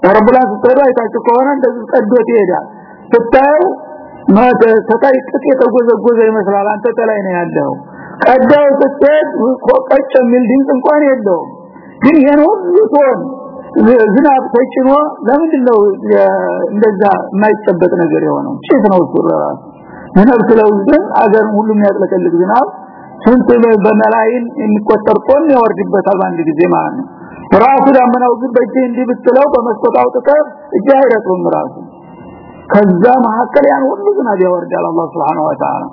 አውሮፕላን ስትሄዱ አይታችሁ ከሆነ እንደዚህ ቀዶት ይሄዳል ስታዩ ተታይ ጥጥ የተጎዘጎዘ ይመስላል። አንተ ተላይ ነው ያለው። ቀዳው ስትሄድ ቆቀጭ የሚል ድምፅ እንኳን የለውም። ግን ይሄን ሁሉ ጦን ዝናብ ተጭኖ ለምንድን ነው እንደዛ የማይጨበጥ ነገር የሆነው? ጭስ ነው እሱ ራሱ ዝናብ ስለውዝን አገር ሁሉ የሚያጥለቀልቅ ዝናብ ስንት በመላይን የሚቆጠር ጦን ያወርድበታል አንድ ጊዜ ማለት ነው። ራሱ ዳመናው ግን በእጅ እንዲህ ብትለው በመስኮት አውጥተህ እጅ አይረጥም ራሱ ከዛ መካከል ያን ሁሉ ዝናብ ያወርዳል አላህ Subhanahu Wa Ta'ala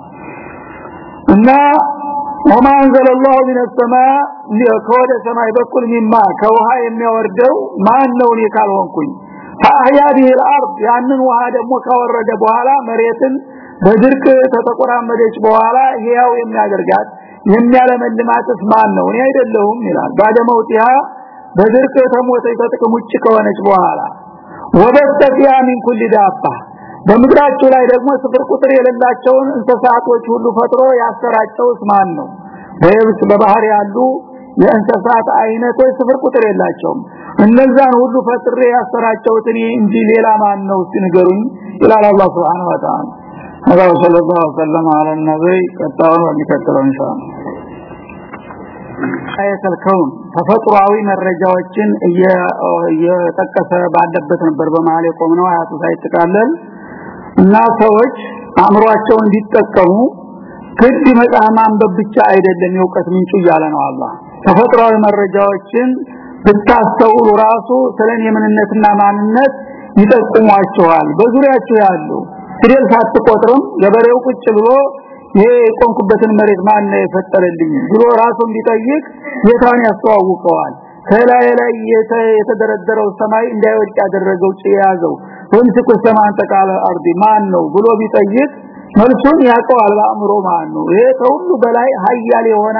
እና وما انزل الله من السماء ከወደ ሰማይ በኩል ሚማ ከውሃ የሚያወርደው ማን ነው እኔ ካልሆንኩኝ فاحيا به الارض ያንን ውሃ ደግሞ ካወረደ በኋላ መሬትን በድርቅ ተተቆራመደች በኋላ ያው የሚያደርጋት የሚያለመልማትስ ማን ነው እኔ አይደለሁም ይላል ባደመውቲያ በድርቅ ተሞተች ተጥቅም ውጭ ከሆነች በኋላ ወበስተፊያ ሚን ኩል ዳባ በምድራቸው ላይ ደግሞ ስፍር ቁጥር የሌላቸውን እንስሳቶች ሁሉ ፈጥሮ ያሰራጨውስ ማን ነው በየብስ በባህር ያሉ የእንስሳት አይነቶች ስፍር ቁጥር የላቸውም እነዛን ሁሉ ፈጥሬ ያሰራጨውት እኔ እንጂ ሌላ ማን ነው ሲነገሩኝ ይላል አላህ Subhanahu Wa Ta'ala هذا صلى الله وسلم على النبي ቀጣውን ወሚከተለው ኢንሻአላህ አያተል ከውን ተፈጥሯዊ መረጃዎችን እየጠቀሰ ባለበት ነበር። በመሃል የቆምነው አያቱ ሳይጠቃለል እና ሰዎች አእምሯቸው እንዲጠቀሙ ግድ መጽሐፍ ማንበብ ብቻ አይደለም የእውቀት ምንጩ እያለ ነው አላህ። ተፈጥሯዊ መረጃዎችን ብታስተውሉ ራሱ ስለኔ የምንነትና ማንነት ይጠቁሟቸዋል በዙሪያቸው ያሉ ፊደል ሳትቆጥርም ገበሬው ቁጭ ብሎ ይሄ የቆንኩበትን መሬት ማን የፈጠረልኝ ብሎ ራሱን ቢጠይቅ ጌታን ያስተዋውቀዋል። ከላይ ላይ የተደረደረው ሰማይ እንዳይወድቅ ያደረገው የያዘው ወንስኩ ሰማን ተቃለ አርዲ ማን ነው ብሎ ቢጠይቅ መልሱን ያውቀዋል በአእምሮ ማን ነው ይሄ ከሁሉ በላይ ኃያል የሆነ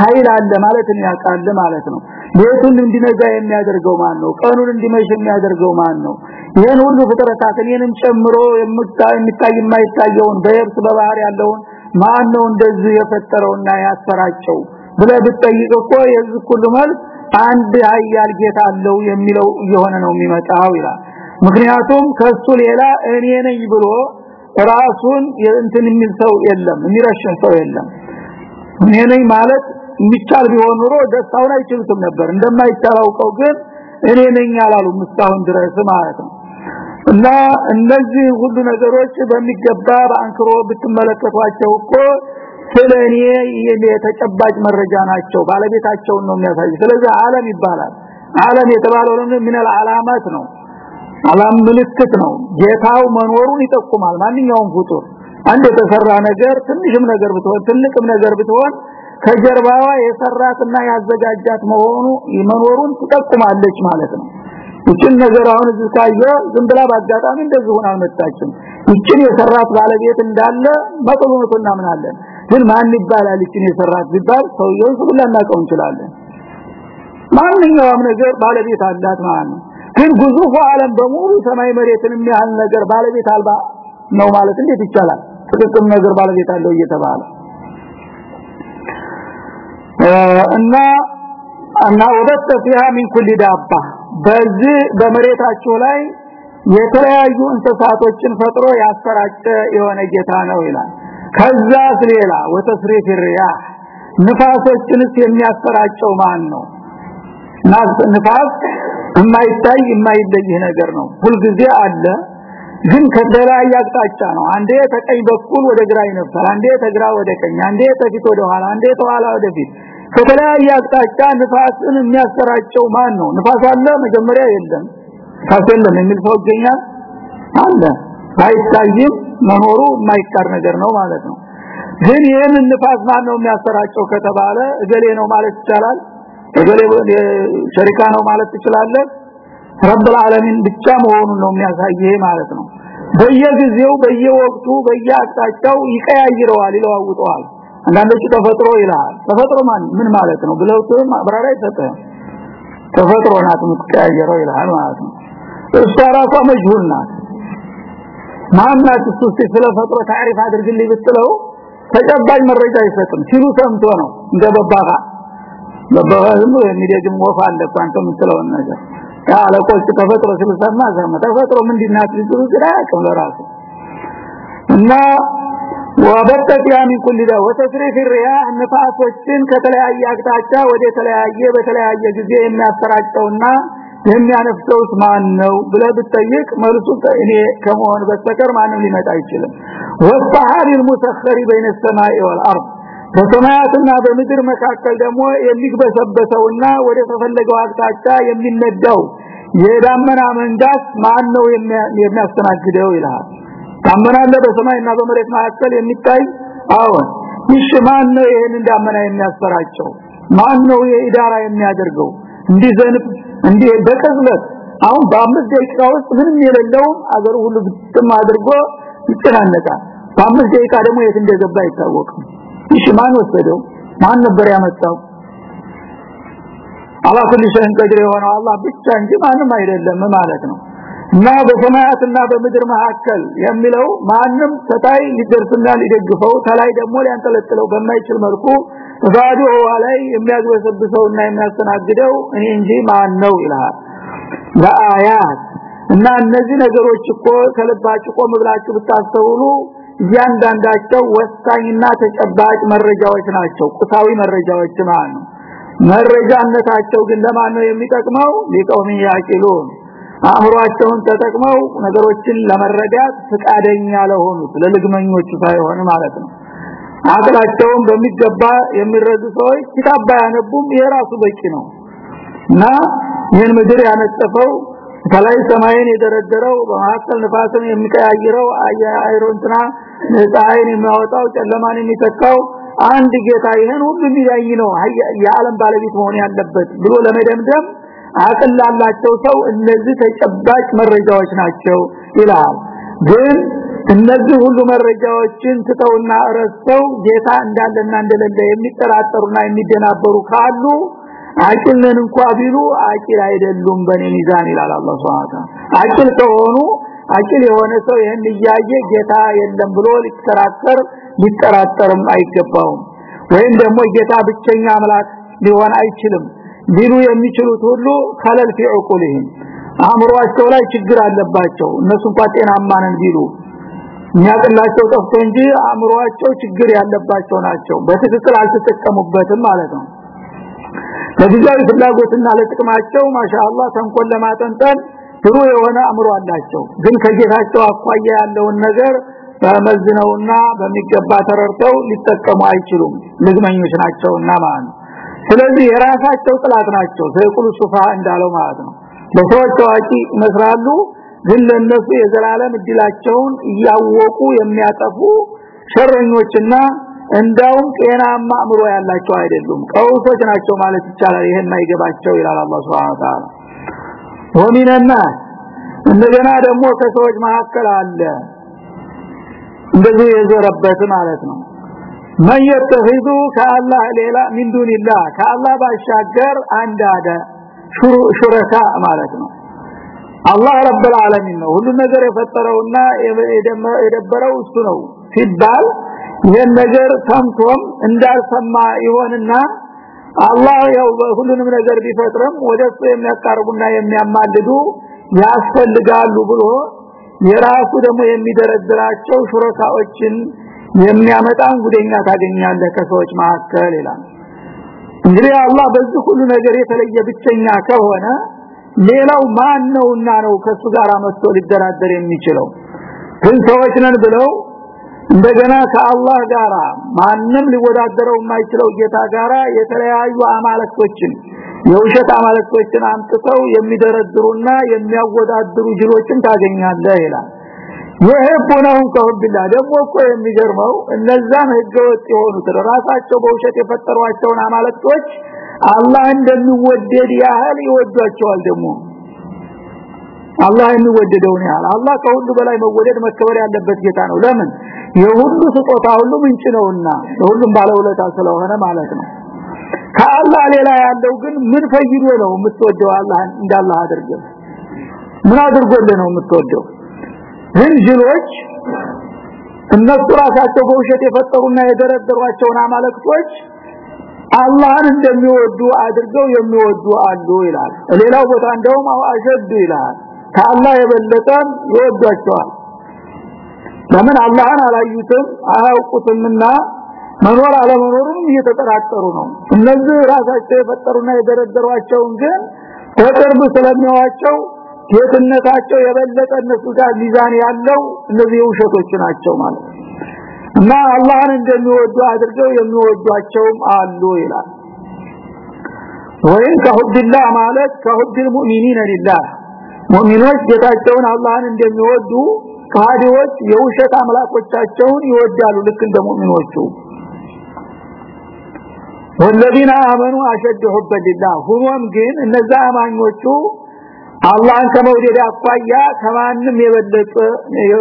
ኃይል አለ ማለት ያውቃል ማለት ነው። ሌቱን እንዲነጋ የሚያደርገው ማን ነው ቀኑን እንዲመሽ የሚያደርገው ማን ነው ይሄን ሁሉ ፍጥረታት እኔንም ጨምሮ የሚታይ የማይታየውን በየብስ በባህር ያለውን ማን ነው እንደዚህ የፈጠረውና ያሰራጨው ብለህ ብትጠይቅ እኮ የዚህ ሁሉ አንድ ኃያል ጌታ አለው የሚለው እየሆነ ነው የሚመጣው ይላል። ምክንያቱም ከሱ ሌላ እኔ ነኝ ብሎ ራሱን እንትን የሚል ሰው የለም የሚረሽን ሰው የለም። እኔ ነኝ ማለት የሚቻል ቢሆን ኑሮ ደስታውን አይችሉትም ነበር። እንደማይቻል ግን እኔ ነኝ አላሉ እስካሁን ድረስ ማለት ነው እና እነዚህ ሁሉ ነገሮች በሚገባ በአንክሮ ብትመለከቷቸው እኮ ስለኔ የተጨባጭ መረጃ ናቸው። ባለቤታቸውን ነው የሚያሳይ ስለዚህ ዓለም ይባላል። ዓለም የተባለው ምን አላማት ነው? አላም ምልክት ነው። ጌታው መኖሩን ይጠቁማል። ማንኛውም ፍጡር አንድ የተሰራ ነገር ትንሽም ነገር ብትሆን ትልቅም ነገር ብትሆን ከጀርባዋ የሰራትና ያዘጋጃት መሆኑ መኖሩን ትጠቁማለች ማለት ነው እችን ነገር አሁን እዚህ ካየ ዝም ብላ ባጋጣሚ እንደዚህ ሆና አልመጣችም እችን የሰራት ባለቤት እንዳለ መጥሉት እናምናለን ግን ማን ይባላል እችን የሰራት ቢባል ሰውየው ሁሉ እናቀው እንችላለን ማንኛውም ነገር ባለቤት አላት ማለት ነው ግን ግዙፉ ዓለም በሙሉ ሰማይ መሬትን የሚያህል ነገር ባለቤት አልባ ነው ማለት እንዴት ይቻላል ትክክል ነገር ባለቤት አለው እየተባለ እና እና ወደተ فيها من كل دابه በዚህ በመሬታቸው ላይ የተለያዩ እንስሳቶችን ፈጥሮ ያሰራጨ የሆነ ጌታ ነው ይላል። ከዛስ ሌላ ወተስሪፍ ሪያህ ንፋሶችንስ የሚያሰራጨው ማን ነው ንፋስ የማይታይ የማይለይ ነገር ነው። ሁልጊዜ አለ ግን ከተለያየ አቅጣጫ ነው። አንዴ ተቀኝ በኩል ወደ ግራ ይነፍሳል አንዴ ተግራ ወደ ቀኝ አንዴ ተፊት ወደ ኋላ አንዴ ተኋላ ወደ ፊት። ከተለያየ አቅጣጫ ንፋስን የሚያሰራጨው ማን ነው ንፋስ አለ መጀመሪያ የለም ካሰለም የሚል ሰው ይገኛል አለ ባይታይም መኖሩ የማይቀር ነገር ነው ማለት ነው ግን ይህን ንፋስ ማን ነው የሚያሰራጨው ከተባለ እገሌ ነው ማለት ይቻላል እገሌ ሸሪካ ነው ማለት ትችላለህ ረብ العالمين ብቻ መሆኑን ነው የሚያሳየው ማለት ነው በየጊዜው በየወቅቱ በየአቅጣጫው ይቀያይረዋል ይለዋውጠዋል አንዳንዶቹ ተፈጥሮ ይላል። ተፈጥሮ ማን? ምን ማለት ነው? ብለው ማብራሪያ ይሰጣል ተፈጥሮ ናት የምትቀያየረው ይላል ማለት ነው። እሷ ራሷ መጅሁል ናት። ማናት እሱ? ስለ ታሪፍ አድርግልኝ ብትለው ተጨባጭ መረጃ አይሰጥም። ሲሉ ሰምቶ ነው እንደ በባጋ የሚደግም ወፍ አለ ቋንተ የምትለው ነገር። ያለቆች ተፈጥሮ ሲሉ ሰማ ተፈጥሮ ለራሱ እና ወበተት ያሚ ኩል ዳ ወተስሪፍ الرياح ነፋሶችን ከተለያየ አቅጣጫ ወደ ተለያየ በተለያየ ጊዜ የሚያሰራጨውና የሚያነፍሰውስ ማን ነው ብለ ብትጠይቅ መልሱ እኔ ከመሆን በስተቀር ማንም ሊመጣ አይችልም ወሰሐሪ المسخر بين السماء والارض በሰማያትና በምድር መካከል ደግሞ የሚግበሰበሰውና ወደ ተፈለገው አቅጣጫ የሚነዳው የዳመና መንጋት ማን ነው የሚያስተናግደው ይላል ዳመና አለ በሰማይና በመሬት መካከል የሚታይ? አዎን ይሽ ማን ነው ይሄን ዳመና የሚያሰራጨው? ማን ነው የኢዳራ የሚያደርገው? እንዲዘንብ እንዲ በቅጽበት። አሁን በአምስት ደቂቃ ውስጥ ምንም የሌለው አገሩ ሁሉ ብትም አድርጎ ይጨናነቃል። በአምስት ደቂቃ ደግሞ የት እንደገባ አይታወቅም። እሺ ማን ወሰደው? ማን ነበር ያመጣው? አላህ ሁሉ ሸይን ቀድር የሆነው አላህ ብቻ እንጂ ማንም አይደለም ማለት ነው እና በሰማያትና በምድር መካከል የሚለው ማንም ተታይ ሊደርስና ሊደግፈው ተላይ ደግሞ ሊያንጠለጥለው በማይችል መልኩ ባዶ ላይ የሚያግበሰብሰውና የሚያስተናግደው እኔ እንጂ ማን ነው ይላል ለአያት እና እነዚህ ነገሮች እኮ ከልባችሁ ቆም ብላችሁ ብታስተውሉ እያንዳንዳቸው ወሳኝና ተጨባጭ መረጃዎች ናቸው። ቁሳዊ መረጃዎች ማለት ነው። መረጃነታቸው ግን ለማን ነው የሚጠቅመው? ሊቀውም ያቂሉን አእምሯቸውን ተጠቅመው ነገሮችን ለመረዳት ፍቃደኛ ለሆኑት ለልግመኞቹ ሳይሆን ማለት ነው። አቅላቸውን በሚገባ የሚረዱ ሰዎች ኪታብ ባያነቡም የራሱ በቂ ነው። እና ይህን ምድር ያነጠፈው ከላይ ሰማይን የደረደረው በመካከል ንፋስን የሚቀያይረው አይሮንትና ፀሐይን የሚያወጣው ጨለማን የሚተካው አንድ ጌታ ይሄን ሁሉ የሚያይ ነው። የዓለም ባለቤት መሆን ያለበት ብሎ ለመደምደም አቅል ላላቸው ሰው እነዚህ ተጨባጭ መረጃዎች ናቸው ይላል። ግን እነዚህ ሁሉ መረጃዎችን ትተውና ረስተው ጌታ እንዳለና እንደሌለ የሚጠራጠሩና የሚደናበሩ ካሉ አቂልን እንኳ ቢሉ አቂል አይደሉም በኔ ሚዛን ይላል አላህ Subhanahu አቂል ከሆኑ አቂል የሆነ ሰው ይህን እያየ ጌታ የለም ብሎ ሊከራከር ሊጠራጠርም አይገባውም። ወይም ደግሞ ጌታ ብቸኛ አምላክ ሊሆን አይችልም ሊሉ የሚችሉት ሁሉ ከለል في عقولهم አእምሮአቸው ላይ ችግር አለባቸው እነሱ እንኳን ጤናማ ነን ቢሉ የሚያቀላቸው ጠፍቶ እንጂ አእምሮአቸው ችግር ያለባቸው ናቸው በትክክል አልተጠቀሙበትም ማለት ነው ለጊዜያዊ ፍላጎትና ለጥቅማቸው ማሻአላህ ተንኮል ለማጠንጠን ጥሩ የሆነ አእምሮ አላቸው ግን ከጌታቸው አኳያ ያለውን ነገር በመዝነውና በሚገባ ተረርተው ሊጠቀሙ አይችሉም ልግመኞች ናቸውና ማለት ስለዚህ የራሳቸው ጥላት ናቸው። ሰይቁሉ ሱፋ እንዳለው ማለት ነው። ለሰዎች ታዋቂ መስራሉ ግን ለነሱ የዘላለም እድላቸውን እያወቁ የሚያጠፉ ሸረኞችና እንዳውም ጤናማ አእምሮ ያላቸው አይደሉም። ቀውሶች ናቸው ማለት ይቻላል። ይሄን ማይገባቸው ይላል አላህ Subhanahu Wa Ta'ala ወሚነና እንደገና ደግሞ ከሰዎች መካከል አለ። እንደዚህ የዘረበት ማለት ነው ከአላህ ሌላ ሚን ዱንላህ ከአላህ ባሻገር አንድ አደ ሹረካ ማለት ነው። አላህ ረብል ዓለሚን ነው። ሁሉ ነገር የፈጠረውና የደበረው እሱ ነው ሲባል ይሄን ነገር ሰምቶም እንዳልሰማ ይሆንና አላህ ያው ሁሉንም ነገር ቢፈጥርም ወደሱ የሚያቃርቡና የሚያማልዱ ያስፈልጋሉ ብሎ የራሱ ደግሞ የሚደረድራቸው ሹረካዎችን የሚያመጣን ጉደኛ ታገኛለህ ከሰዎች መካከል ይላል። እንግዲህ አላህ በዚህ ሁሉ ነገር የተለየ ብቸኛ ከሆነ ሌላው ማን ነውና ነው ከሱ ጋር መጥቶ ሊደራደር የሚችለው? ግን ሰዎች ነን ብለው እንደገና ከአላህ ጋራ ማንም ሊወዳደረው የማይችለው ጌታ ጋራ የተለያዩ አማልክቶችን የውሸት አማልክቶችን አምጥተው የሚደረድሩና የሚያወዳድሩ ጅሎችን ታገኛለህ ይላል ይሄቡነሁም ከሁብላ ደግሞ እኮ የሚገርመው እነዛን ህገወጥ የሆኑት ራሳቸው በውሸት የፈጠሯቸውን አማልክቶች አላህ እንደሚወደድ ያህል ይወዷቸዋል። ደግሞ አላህ የሚወደደውን ያህል አላህ ከሁሉ በላይ መወደድ መከበር ያለበት ጌታ ነው። ለምን? የሁሉ ስጦታ ሁሉ ምንጭ ነውና ሁሉም ባለውለታ ስለሆነ ማለት ነው። ከአላህ ሌላ ያለው ግን ምን ፈይዶ ነው የምትወደው? አላህ እንዳላህ አድርገህ ምን አድርጎልህ ነው የምትወደው ግን እነሱ ራሳቸው በውሸት የፈጠሩና የደረደሯቸውን አማልክቶች አላህን እንደሚወዱ አድርገው የሚወዱ አሉ ይላል። ሌላው ቦታ እንደውም አሸዱ ይላል። ከአላህ የበለጠ ይወዷቸዋል። ለምን አላህን አላዩትም? አያውቁትምና መኖር አለመኖሩም እየተጠራጠሩ ነው። እነዚህ ራሳቸው የፈጠሩና የደረደሯቸውን ግን በቅርብ ስለሚያዋቸው ጌትነታቸው የበለጠ እነሱ ጋር ሚዛን ያለው እነዚህ ውሸቶች ናቸው ማለት እና አላህን እንደሚወዱ አድርገው የሚወዷቸውም አሉ ይላል። ወይም ከሁብላህ ማለት ከሁብል ሙእሚኒን ሊላህ። ሙእሚኖች ጌታቸውን አላህን እንደሚወዱ ካዲዎች የውሸት አምላኮቻቸውን ይወዳሉ ልክ እንደ ሙእሚኖቹ። ወለዲና አመኑ አሸድ ሁበ ሊላህ ሁሉም ግን እነዛ አማኞቹ አላህን ከመውደድ አኳያ ከማንም የበለጠ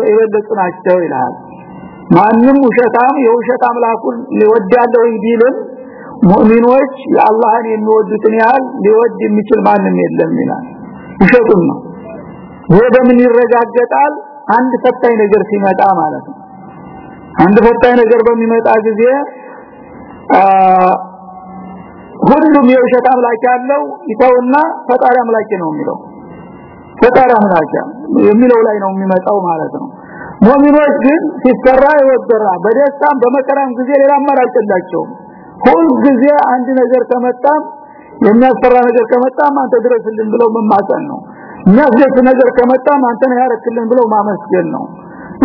የበለጡ ናቸው ይላል። ማንም ውሸታም የውሸት አምላኩን ሊወዳለው ቢልም ሙእሚኖች የአላህን የሚወዱትን ያህል ሊወድ የሚችል ማንም የለም ይላል። ውሸቱን ነው። ይሄ በምን ይረጋገጣል? አንድ ፈታኝ ነገር ሲመጣ ማለት ነው። አንድ ፈታኝ ነገር በሚመጣ ጊዜ ሁሉም የውሸት አምላክ ያለው ይተውና ፈጣሪ አምላክ ነው የሚለው ፈጣሪ አምላክ የሚለው ላይ ነው የሚመጣው ማለት ነው። ሙእሚኖች ግን ሲሰራ ይወደራ በደስታም በመከራም ጊዜ ሌላ አማራጭ የላቸውም። ሁል ጊዜ አንድ ነገር ከመጣም የሚያስፈራ ነገር ከመጣም አንተ ድረስልን ብለው መማፀን ነው። የሚያስደስት ነገር ከመጣም አንተ ነው ያረክልን ብለው ማመስገን ነው።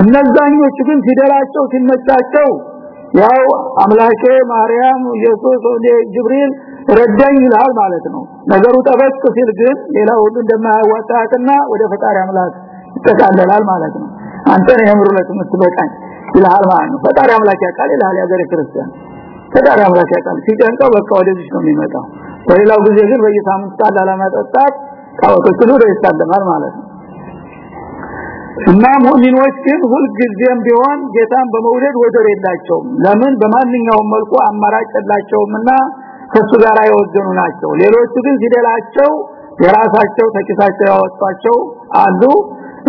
እነዛኞች ግን ሲደላቸው ሲመቻቸው ያው አምላኬ ማርያም ኢየሱስ ወደ ጅብሪል ረዳኝ ይላል ማለት ነው። ነገሩ ጠበቅ ሲል ግን ሌላ ሁሉ እንደማያዋጣትና ወደ ፈጣሪ አምላክ ይጠቃለላል ማለት ነው። አንተ ነው የምሩለት የምትበቃኝ ይላል ማለት ነው። ፈጣሪ አምላክ ያቃል ይላል ያገረ ክርስቲያን። ተዳራ አምላክ ያውቃል። ሲጨንቀው በቃ ወደዚህ ነው የሚመጣው። በሌላው ጊዜ ግን በየሳምንት ቃል ላለማጠጣት ታወቀሉ ይሳለማል ማለት ነው። እና ሙእሚኖች ግን ሁልጊዜም ቢሆን ጌታን በመውደድ ወደር የላቸውም። ለምን? በማንኛውም መልኩ አማራጭ የላቸውምና ከሱ ጋር የወገኑ ናቸው። ሌሎቹ ግን ሲደላቸው የራሳቸው ተቂሳቸው ያወጣቸው አሉ።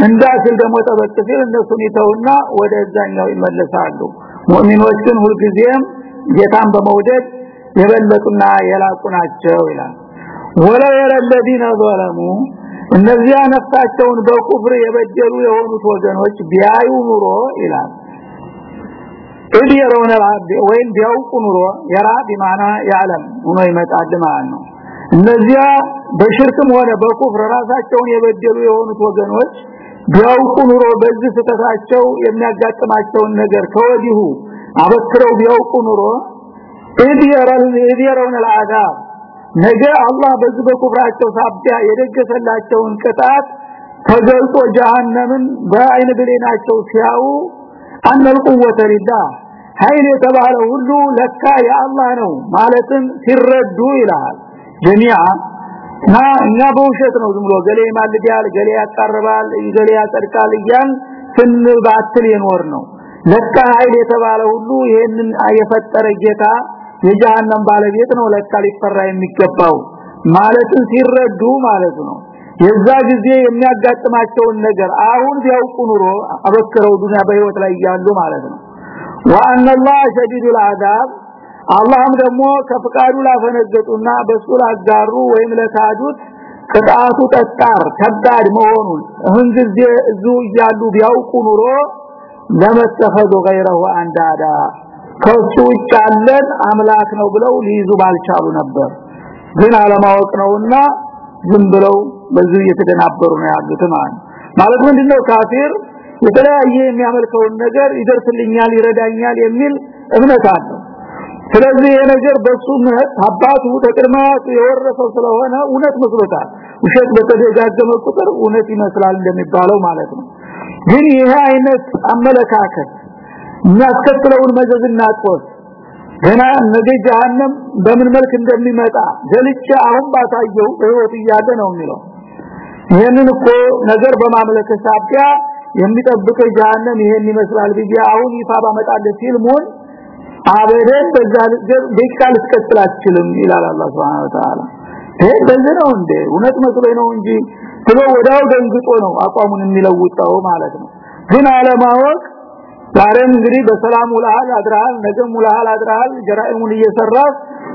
እንዳስል ደግሞ ጠበቅ ሲል እነሱን ይተውና ወደዛኛው ይመለሳሉ። ሙእሚኖች ግን ሁልጊዜም ጌታን በመውደድ የበለጡና የላቁ ናቸው ይላል። ወለው የረለዲነ ظلሙ እነዚያ ነፍሳቸውን በኩፍር የበደሉ የሆኑት ወገኖች ቢያዩ ኑሮ ይላል። እድ የረውነ ወይም ቢያውቁ ኑሮ የራ ቢማና ያለም ሆኖ ይመጣል ነው። እነዚያ በሽርክም ሆነ በኩፍር ራሳቸውን የበደሉ የሆኑት ወገኖች ቢያውቁ ኑሮ በዚህ ስተታቸው የሚያጋጥማቸውን ነገር ከወዲሁ አበክረው ቢያውቁ ኑሮ እዲየረውን ለአዳ ነገ አላህ በዚህ በኩፍራቸው ሳቢያ የደገሰላቸውን ቅጣት ተገልጦ ጀሃነምን በአይን ብሌናቸው ሲያዩ አነል ቁወተ ሊላህ ኃይል የተባለ ሁሉ ለካ የአላህ ነው ማለትም ሲረዱ ይላል ጀሚዓ ና እኛ በውሸት ነው ዝም ብሎ ገሌ ይማልዳል ገሌ ያቃርባል ገሌ ያጸድቃል እያል ስንባትል የኖር ነው ለካ ኃይል የተባለ ሁሉ ይሄንን የፈጠረ ጌታ የጀሃነም ባለቤት ነው ለካ ሊፈራ የሚገባው ማለትን ሲረዱ ማለት ነው የዛ ጊዜ የሚያጋጥማቸውን ነገር አሁን ቢያውቁ ኑሮ አበከረው ዱንያ በህይወት ላይ ያሉ ማለት ነው ወአን الله شديد العذاب አላህም ደግሞ ከፍቃዱ ላፈነገጡና በሱ ላጋሩ ወይም ለካዱት ቅጣቱ ጠጣር ከባድ መሆኑን እህን ጊዜ እዙ እያሉ ቢያውቁ ኑሮ ለመተፈዱ غيره አንዳዳ ከሱ ውጭ ያለን አምላክ ነው ብለው ሊይዙ ባልቻሉ ነበር ግን አለማወቅ ነውና ዝም ብለው በዚህ እየተደናበሩ ነው ያሉት ማለት ማለት ምንድነው? ካፊር የተለያየ የሚያመልከውን ነገር ይደርስልኛል ይረዳኛል የሚል እምነት አለው። ስለዚህ ይሄ ነገር በሱ አባቱ ተቅድማቱ የወረሰው ስለሆነ እውነት መስሎታል። ውሸት በተደጋገመ ቁጥር እውነት ይመስላል እንደሚባለው ማለት ነው። ግን ይሄ አይነት አመለካከት የሚያስከትለውን መዘዝና ጦስ ገና ነገ ጀሃነም በምን መልክ እንደሚመጣ ገልጬ አሁን ባታየው ህይወት እያለ ነው የሚለው ይሄንን እኮ ነገር በማምለክ ሳቢያ የሚጠብቀ ጀሃነም ይሄን ይመስላል ብዬ አሁን ይፋ ባመጣለት ሲልሙን አበደን በዛ ደቂቃ ልትቀጥል አትችልም ይላል አላህ Subhanahu Wa Ta'ala ይሄ በዚህ ነው እውነት መስሎ ነው እንጂ ብሎ ወዳው ደንግጦ ነው አቋሙን የሚለውጠው ማለት ነው። ግን አለማወቅ ዛሬም እንግዲህ በሰላም ውለሃል አድራሃል ነገም ውለሃል አድራሃል ጀራኢሙን እየሰራ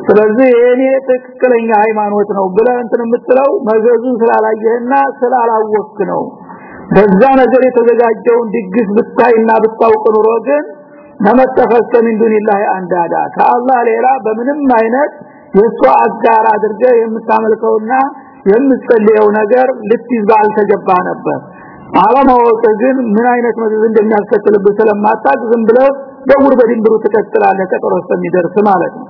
ስለዚህ የኔ ትክክለኛ ሃይማኖት ነው ብለ እንትን የምትለው መዘዙን ስላላየህና ስላላወቅክ ነው። በዛ ነገር የተዘጋጀውን ድግስ ብታይና ብታውቅ ኑሮ ግን ለመተፈሰ ምን አንዳዳ ከአላህ ሌላ በምንም አይነት የሱ አጋር አድርገ የምታመልከውና የምትጸልየው ነገር ልትይዝ ባልተገባ ነበር። አለማወቅ ግን ምን አይነት መዘዝ እንደሚያስከትልብህ ስለማታቅ ዝም ብለህ ደውር በድንብሩ ትቀጥላለህ ቀጠሮ እስከሚደርስ ማለት ነው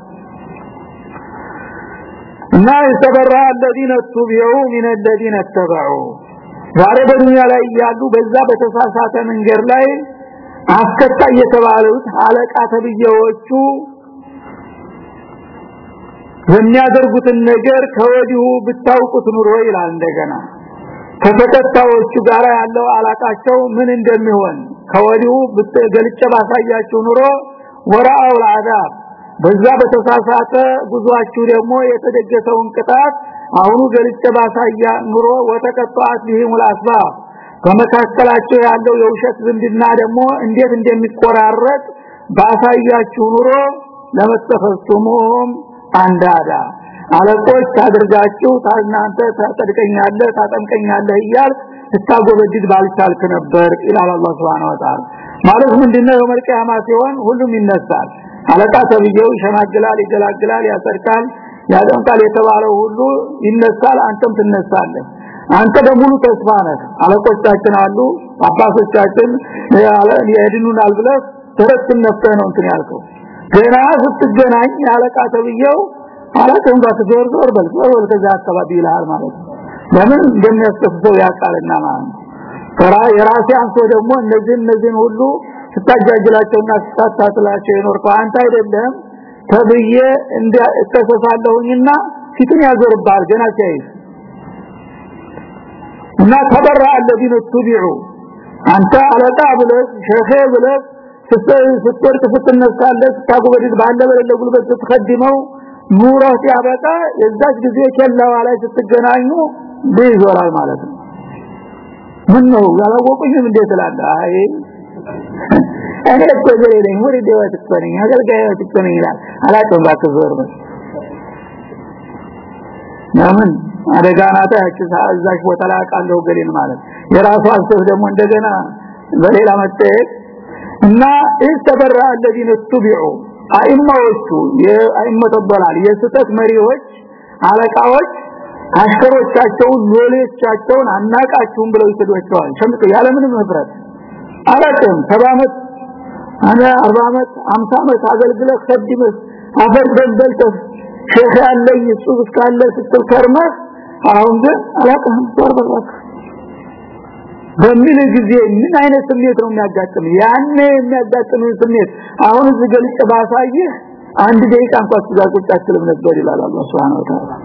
እና ይተበራ الذين اتبعوا من الذين اتبعوا ዛሬ በዱንያ ላይ ያሉ በዛ በተሳሳተ መንገድ ላይ አስከታይ የተባሉት አለቃ ተብየዎቹ የሚያደርጉትን ነገር ከወዲሁ ብታውቁት ኑሮ ይላል እንደገና ከተከታዮቹ ጋር ያለው አላቃቸው ምን እንደሚሆን ከወዲሁ ገልጨ ባሳያችሁ ኑሮ ወራአው العذاب በዛ በተሳሳተ ጉዟችሁ ደግሞ የተደገሰውን ቅጣት አሁኑ ገልጨ ባሳያ ኑሮ ወተቀጣት ቢሂም አስባ በመካከላቸው ያለው የውሸት ዝምድና ደግሞ እንዴት እንደሚቆራረጥ ባሳያችሁ ኑሮ ለመስተፈስቱሙም አንዳዳ። አለቆች ታድርጋችሁ ታናንተ ታጠድቀኛለህ ታጠምቀኛለህ እያል ስታጎበጅት ባልቻልክ ነበር ይላል አላህ Subhanahu Wa ማለት ምንድነው? የመልቂያማ ሲሆን ሁሉም ይነሳል። አለቃ ተብየው ይሸማግላል ይገላግላል ያሰርካል ያደምቃል የተባለው ሁሉ ይነሳል አንተም ትነሳለህ። አንተ በሙሉ ተስፋ ነህ። አለቆቻችን አሉ አባቶቻችን ያድኑናል ብለህ ተረክን ነፍተህ ነው እንትን ያልከው። ገና ስትገናኝ አለቃ ተብየው አላተም ጋር ዞር ዞር በል ዞር በል ከዛ አካባቢ ይላል ማለት ለምን እንደሚያስከፍተው ያቃልና ማለት ነው። የራሴ አንተ ደግሞ እነዚህ እነዚህን ሁሉ ስታጃጅላቸውና ስታታትላቸው የኖርከው አንተ አይደለም ተብዬ እንዲያተሰሳለሁኝና ፊቱን ያዞርባል ገና ሲያይ እና ተበራ الذين اتبعوا አንተ አለቃ ብለህ ሸሄ ብለህ ስትወርቅ ስትነሳለህ ታጎበድድ ባለ በሌለ ጉልበት ስትቀድመው ኑሮህ ሲያበቃ የዛች ጊዜ ኬላዋ ላይ ስትገናኙ ይዞራል ማለት ነው ምን ነው ያላወቁኝም እንዴት ላለ አይ እኔ እኮ ዘሬ ነኝ ወደ ደወት ትፈነኝ አገልጋይ ትፈነኝ ይላል አላውቅም እባክህ ዞር በል ለምን አደጋ ናታ ያቺ እዛች ቦታ ላይ አውቃለሁ ገሌን ማለት የራሱ አስተፍ ደግሞ እንደገና በሌላ መጠየቅ እና ኢስተበራ الذين اتبعوا አይማዎቹ የአይመተ ضلال የስተት መሪዎች አለቃዎች አሽከሮቻቸውን ሎሌዎቻቸውን አናቃችሁም ብለው ይሰዷቸዋል ሸምጡ ያለምንም ህብረት አላውቅም ሰባ አነ 40 ዓመት 50 ዓመት አገልግለህ ከድመህ አፈር በልተህ ሼህ ያለኝ እሱ እስካለ ስትል ከርመህ? አሁን ግን አላውቅም ተወርበላክ በሚል ጊዜ ምን አይነት ስሜት ነው የሚያጋጥም ያኔ የሚያጋጥም ስሜት። አሁን እዚህ ገልጭ ባሳይህ አንድ ደቂቃ እንኳን ትዛቁጭ አትልም ነበር ይላል አላህ Subhanahu Wa Ta'ala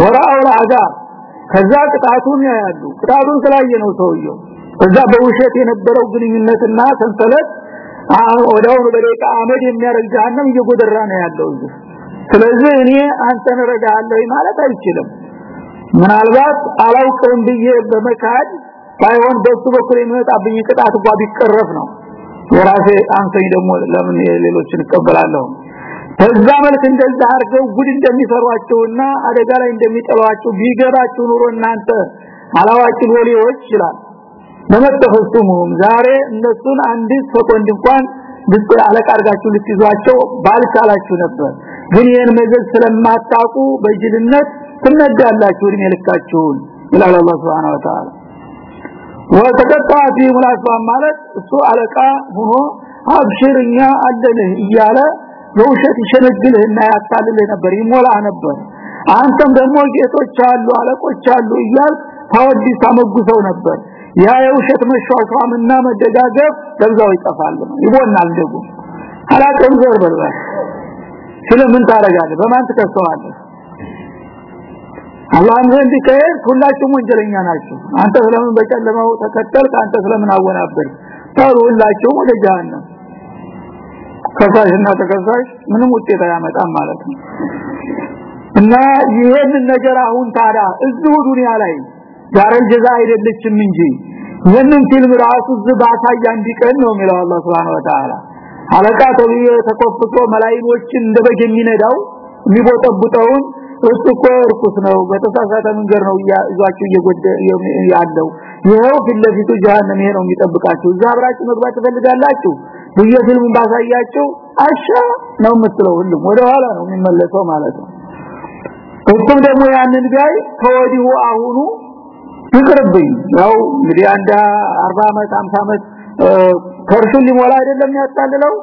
ወራው አዛብ ከዛ ቅጣቱን ያያሉ። ቅጣቱን ስላየ ነው ሰውየው እዛ በውሸት የነበረው ግንኙነትና ሰንሰለት ወዳው በደቂቃ አመድ የሚያረግ ጀሃነም እየጎደራ ነው ያለው ስለዚህ እኔ አንተን ረዳለሁ ማለት አይችልም ምናልባት አላውቀውም ብዬ በመካድ ባይሆን በሱ በኩል የሚመጣብኝ ቅጣት እንኳን ቢቀረፍ ነው። የራሴ አንሰኝ ደግሞ ለምን ሌሎችን እቀበላለሁ? በዛ መልክ እንደዛ አርገው ጉድ እንደሚሰሯቸውና አደጋ ላይ እንደሚጠሏቸው ቢገባችሁ ኑሮ እናንተ አላዋቂ ወሊዎች ይችላል ለመተፈሱሙም ዛሬ እነሱን አንድ ሰኮንድ እንኳን ድስ አለቃ አርጋችሁ ልትይዟቸው ባልቻላችሁ ነበር። ግን ይሄን መዘዝ ስለማታቁ በጅልነት ትነዳላችሁ እድሜ ልካችሁን ይላል አላህ Subhanahu Wa Ta'ala ወተቀጣፊ ሙላፋ ማለት እሱ አለቃ ሆኖ አብሽርኛ አለልህ እያለ በውሸት ይሸነግልህና ያታልልህ ነበር ይሞላ ነበር። አንተም ደግሞ ጌቶች አሉ አለቆች አሉ እያል ታወዲስ ታመጉሰው ነበር ያ የውሸት መሿሿምና መደጋገፍ ደብዛው ይጠፋል ይቦናል ደግሞ አላቀም ዞር በልባ ስለምን ታረጋለህ በማን ትከሰዋለህ? አላህም ዘንድ ከሄድ ሁላችሁም ወንጀለኛ ናችሁ። አንተ ስለምን በጨለማው ተከተልክ? አንተ ስለምን አወናበር ታሩ ሁላችሁም ወደ ጀሃነም። ከሳሽና ተከሳሽ ምንም ውጤት አያመጣም ማለት ነው። እና ይሄንን ነገር አሁን ታዲያ እዚሁ ዱንያ ላይ ዛሬ ጀዛ አይደለችም እንጂ ይህንን ፊልም ራሱ ዝባታያ እንዲቀን ነው የሚለው አላህ Subhanahu Wa Ta'ala አለቃ ተብዬ ተቆፍቶ መላእክቶችን እንደበግ የሚነዳው የሚቦጠቡጠውን እሱ እኮ እርኩስ ነው በተሳሳተ መንገድ ነው ይዟችሁ እየጎደ ያለው። ይሄው ፊትለፊቱ ጀሃነም ይሄ ነው የሚጠብቃችሁ። እዛ አብራችሁ መግባት ትፈልጋላችሁ? በየፊልሙን ባሳያችሁ አሻ ነው የምትለው ሁሉም። ወደ ኋላ ነው የሚመለሰው ማለት ነው። እሱም ደግሞ ያንን ጋይ ከወዲሁ አሁኑ ይቅርብኝ። ያው እንግዲህ አንድ 40 አመት 50 አመት ከርሱ ሊሞላ አይደለም ያጣልለው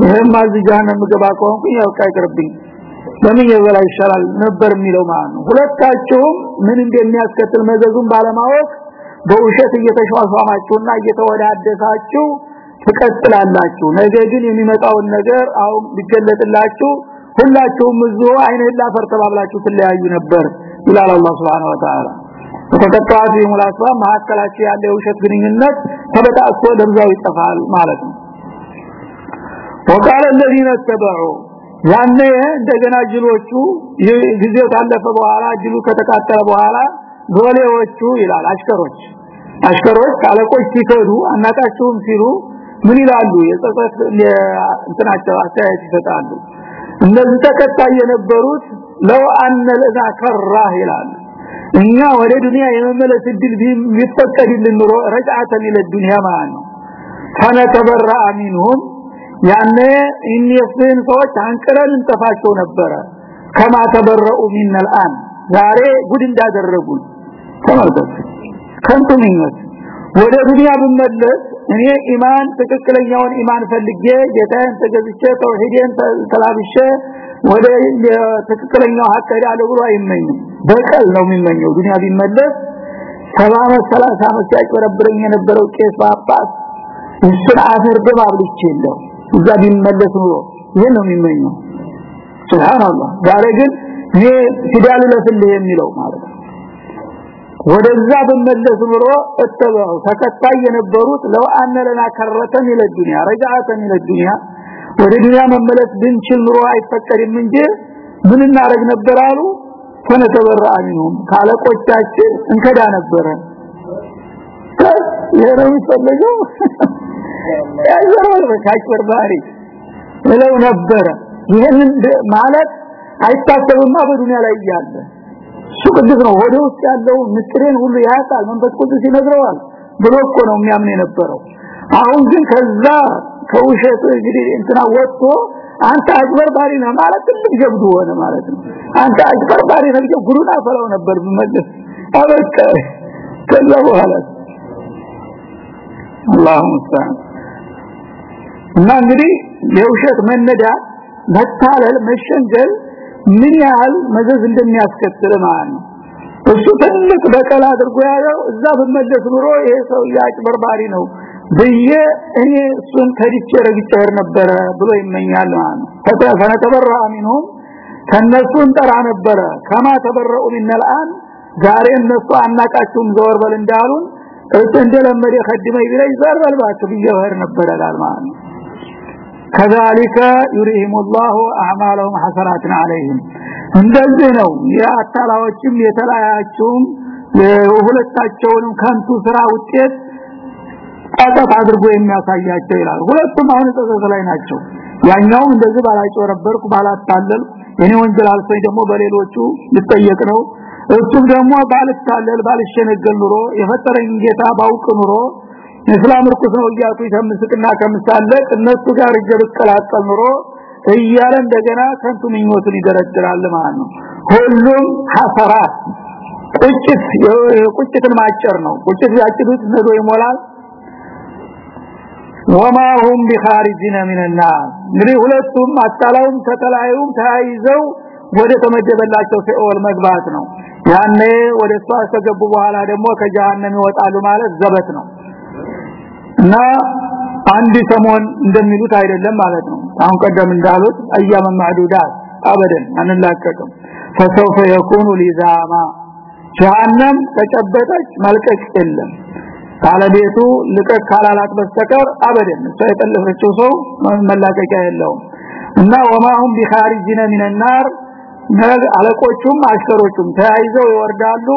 ይሄም አዚህ ጀሃነም ገባ ከሆንኩኝ ያው ይቅርብኝ። ለምን የበላ ይሻላል ነበር የሚለው ማለት ነው። ሁለታቸውም ምን እንደሚያስከትል መዘዙን ባለማወቅ በውሸት እየተሿሿማችሁና እየተወዳደሳችሁ ትቀጥላላችሁ። ነገ ግን የሚመጣውን ነገር አሁን ቢገለጥላችሁ ሁላችሁም እዚሁ አይነ ላፈር ተባብላችሁ ትለያዩ ነበር ይላል አላህ Subhanahu Wa Ta'ala ተተቀጣቱ የሙላቷ ማከላቸው ያለ የውሸት ግንኙነት ተበጣጥቶ ደብዛው ይጠፋል ማለት ነው وقال الذين اتبعوا ያኔ እንደገና ጅሎቹ ጊዜው ካለፈ በኋላ ጅሉ ከተቃጠለ በኋላ ዞሌዎቹ ይላል አሽከሮች አሽከሮች አለቆች ሲከዱ አናቃቸውም ሲሉ ምን ይላሉ የጸጸት እንትናቸው አስተያየት ይሰጣሉ እነዚህ ተከታይ የነበሩት ለው አነ ለዛ ከራህ ይላል እኛ ወደ ዱንያ የመመለስ እድል ቢፈቀድልን ኑሮ ረጃዓተ ለዱንያ ማለት ነው። ፈነተበራ ሚንሁም ያነ ሰዎች አንቀረን እንጠፋቸው ነበረ። ከማ ተበረኡ ሚን አልአን ዛሬ ጉድ እንዳደረጉ ተመልከቱ። ከንቱ ምኞት። ወደ ዱንያ ብመለስ እኔ ኢማን ትክክለኛውን ኢማን ፈልጌ ጌታን ተገዝቼ ተውሂድን ተላብሼ ወደ ትክክለኛው ሀቅ ሄዳለሁ ብሎ አይመኝም። በቀል ነው የሚመኘው። ዱንያ ቢመለስ 70 ዓመት 30 ዓመት ሲያጭበረብረኝ የነበረው ቄስ ጳጳስ እሱን አፈር እንደው እዛ ቢመለስ ኑሮ ይሄን ነው የሚመኘው። ሱብሃንአላህ። ዛሬ ግን እኔ ፊዳል ለፍልህ የሚለው ማለት ነው። ወደዛ በመለስ ብሎ እተባው ተከታይ የነበሩት ለው ለና ከረተን ኢለ ዱንያ ረጃአተን ኢለ ዱንያ ወደ ዱንያ መመለስ ብንችል ኑሮ አይፈቀድም እንጂ ምን እናረግ ነበር አሉ? ተነተበራ አሚኑም ካለቆቻችን እንከዳ ነበረ። የረው ይፈልገው ያዘረው በካጭበር ባህሪ ለው ነበረ። ይሄንን ማለት አይታሰብማ በዱንያ ላይ ያለ እሱ ቅዱስ ነው። ወደ ውስጥ ያለው ምስጢርን ሁሉ ያውቃል መንፈስ ቅዱስ ይነግረዋል ብሎ እኮ ነው የሚያምን የነበረው። አሁን ግን ከዛ ከውሸት እንግዲህ እንትና ወጥቶ አንተ አጭበርባሪ ነህ ማለት ትልቅ ጀብዱ ሆነ ማለት ነው። አንተ አጭበርባሪ ነህ ጉሩን አፈላው ነበር ብመለስ አበቃ ከዛ በኋላ አላሁ እና እንግዲህ የውሸት መነዳት መታለል መሸንጀል ምን ያህል መዘዝ እንደሚያስከትል ማለት ነው። እሱ ትልቅ በቀል አድርጎ ያለው እዛ በመለስ ኑሮ ይሄ ሰው ያጭበርባሪ ነው ብዬ እኔ እሱን ከድቼ ረግጬ ነበረ ብሎ ይመኛል ማለት ነው ፈተፈነተበራ ሚንሁም ከነሱ እንጠራ ነበረ ከማ ተበረኡ ሚነልአን ዛሬ እነሱ አናቃችሁም ዘወር በል እንዳሉን እሱ እንደለመደ ከድመይ ቢለኝ ዘወር በል ባክ ብዬ በር ነበረ ላል ማለት ነው كذلك يريهم الله اعمالهم حسرات عليهم እንደዚህ ነው የአታላዎችም የተላያቸውም የሁለታቸውንም ከንቱ ስራ ውጤት ጣጣት አድርጎ የሚያሳያቸው ይላል ሁለቱም አሁን ተዘዘ ላይ ናቸው። ያኛውም እንደዚህ ባላጭበረበርኩ ባላታለል እኔ ወንጀል አልፈኝ ደግሞ በሌሎቹ ልጠየቅ ነው። እሱም ደግሞ ባልታለል ባልሸነገል ኑሮ የፈጠረኝ ጌታ ባውቅ ኑሮ እስላም ርኩስ ነው እያቱ ከምስቅና ከምሳለቅ እነሱ ጋር እጀብቀላቀል ኑሮ እያለ እንደገና ከንቱ ምኞትን ይደረድራል ማለት ነው። ሁሉም ሐሰራት ቁጭት ቁጭትን ማጨር ነው። ቁጭት ያጭዱት ነዶ ይሞላል وما هم بخارجين من النار እንግዲህ ሁለቱም አጣላውም ተተላዩም ተያይዘው ወደ ተመደበላቸው ሲኦል መግባት ነው ያኔ ወደ እሷ ከገቡ በኋላ ደግሞ ከጀሃነም ይወጣሉ ማለት ዘበት ነው እና አንድ ሰሞን እንደሚሉት አይደለም ማለት ነው አሁን ቀደም እንዳሉት አያመ ማዕዱዳት አበደን አንላቀቅም فسوف يكون لزاما ጀሃነም ተጨበጠች መልቀቅ የለም ባለቤቱ ልቀቅ ካላላት በስተቀር አበደም። እሷ የጠለፈችው ሰው መላቀቂያ የለውም። እና ወማሁም ቢኻሪጂነ ሚነናር። አለቆቹም አሽከሮቹም ተያይዘው ይወርዳሉ።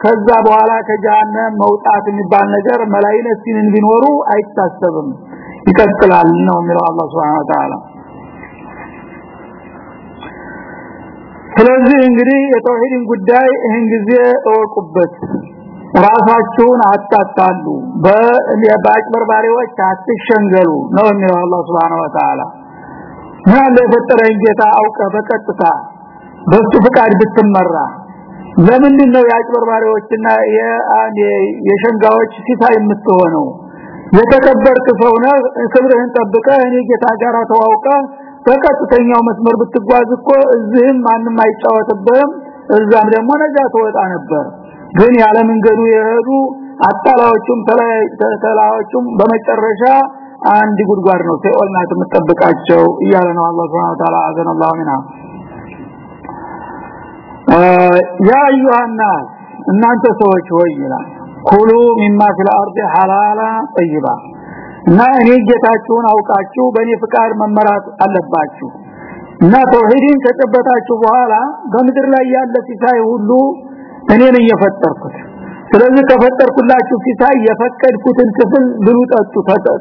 ከዛ በኋላ ከጀሃነም መውጣት የሚባል ነገር መላይነሲንን ቢኖሩ አይታሰብም። ይቀጥላል ነው የሚለው አላህ Subhanahu Wa Ta'ala ስለዚህ እንግዲህ የተውሂድን ጉዳይ ይህን ጊዜ እወቁበት። ራሳችሁን አታታሉ በአጭበርባሪዎች አትሸንገሉ ነው የሚለው አላህ Subhanahu Wa Ta'ala ምን የፈጠረኝ ጌታ? አውቀ በቀጥታ በሱ ፍቃድ ብትመራ። ለምንድን ነው የአጭበርባሪዎችና የሸንጋዎች ሲሳይ የምትሆነው? የተከበርክ ሰው ነህ ክብርህን ጠብቀህ እኔ ጌታ ጋር ተዋውቀ በቀጥተኛው መስመር ብትጓዝ እኮ እዚህም ማንም አይጫወትብህም እዛም ደግሞ ነጃ ተወጣ ነበር ግን ያለ መንገዱ የሄዱ አጣላዎቹም ተላዎቹም በመጨረሻ አንድ ጉድጓድ ነው ሲኦል ናት የምትጠብቃቸው እያለ ነው አላህ Subhanahu Ta'ala አዘነ አላህ ሚና ያ አዩሃና እናንተ ሰዎች ሆይ ይላል። ኩሉ ሚማ ፊል አርድ ሐላላ ጠይባ። እና እኔ ጌታችሁን አውቃችሁ በእኔ ፍቃድ መመራት አለባችሁ። እና ተውሂድን ከጨበጣችሁ በኋላ በምድር ላይ ያለ ሲሳይ ሁሉ እኔ ነኝ የፈጠርኩት ስለዚህ ከፈጠርኩላችሁ ሲሳይ የፈቀድኩትን ክፍል ብሉ ጠጡ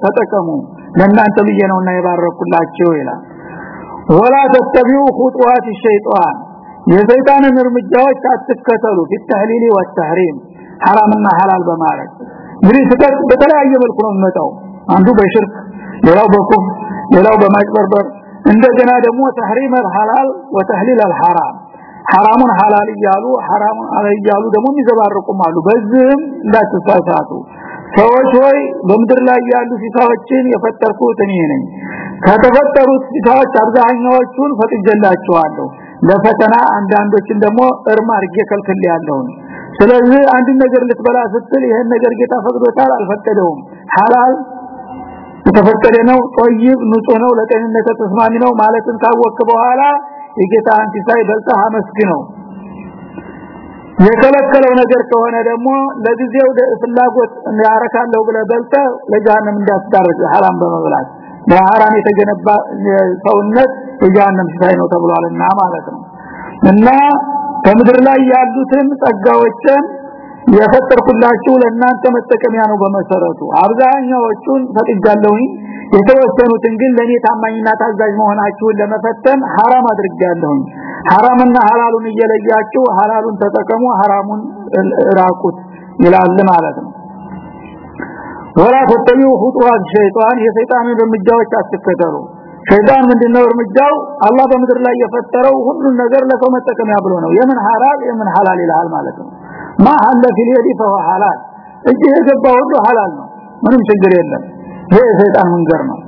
ተጠቀሙ ለእናንተ ብዬ ነውና የባረኩላችሁ ይላል ወላ ተተቢው ኹጥዋት الشيطان የሰይጣንን እርምጃዎች አትከተሉ ፊተህሊሊ ወተህሪም ሐራምና ሐላል በማለት እንግዲህ ስህተት በተለያየ መልኩ ነው የሚመጣው አንዱ በሽርክ ሌላው በኩፍ ሌላው በማጭበርበር እንደገና ደግሞ ተህሪም الحلال وتحليل الحرام ሐራሙን ሐላል እያሉ ሐራሙን ሐላል እያሉ ደግሞ የሚዘባርቁም አሉ። በዚህም እንዳትሳሳቱ። ሰዎች ሆይ በምድር ላይ ያሉ ሲሳዎችን የፈጠርኩት እኔ ነኝ። ከተፈጠሩት ሲሳዎች አብዛኛዎቹን ፈቅጀላችኋለሁ ለፈተና አንዳንዶችን ደግሞ እርም አድርጌ ከልክል ያለው ስለዚህ አንድ ነገር ልትበላ ስትል ይሄን ነገር ጌታ ፈቅዶታል አልፈቀደውም። ሐላል የተፈቀደ ነው ጦይብ ንጹህ ነው ለጤንነት ተስማሚ ነው ማለትን ካወቅክ በኋላ የጌታን ሲሳይ በልተህ አመስግነው። የከለከለው ነገር ከሆነ ደግሞ ለጊዜው ፍላጎት ያረካለሁ ብለህ በልተህ ለጀሃነም እንዳትዳርግ ሐራም በመብላት በሐራም የተገነባ ሰውነት የጀሃነም ሲሳይ ነው ተብሏልና ማለት ነው። እና ከምድር ላይ ያሉትን ጸጋዎችን የፈጠርኩላችሁ ለእናንተ መጠቀሚያ ነው በመሰረቱ። አብዛኛዎቹን ፈጥጃለሁኝ የተወሰኑትን ግን ለኔ ታማኝና ታዛዥ መሆናችሁን ለመፈተን حرام አድርጋለሁ حرامና ሐላሉን እየለያችሁ ሐላሉን ተጠቀሙ حرامን ራቁት ይላል ማለት ነው። ወላ ተጠዩ ሁጥዋት ሸይጣን የሰይጣንን እርምጃዎች አትከተሉ። ሸይጣን ምንድነው እርምጃው? አላህ በምድር ላይ የፈጠረው ሁሉን ነገር ለሰው መጠቀሚያ ብሎ ነው። የምን ሐራም የምን ሐላል ይላል ማለት ነው። ማ ሐለ ፊል የዲ ፈሁ እጅ የገባ ሁሉ ሐላል ነው። ምንም ችግር የለም። የሰይጣን መንገር ነው።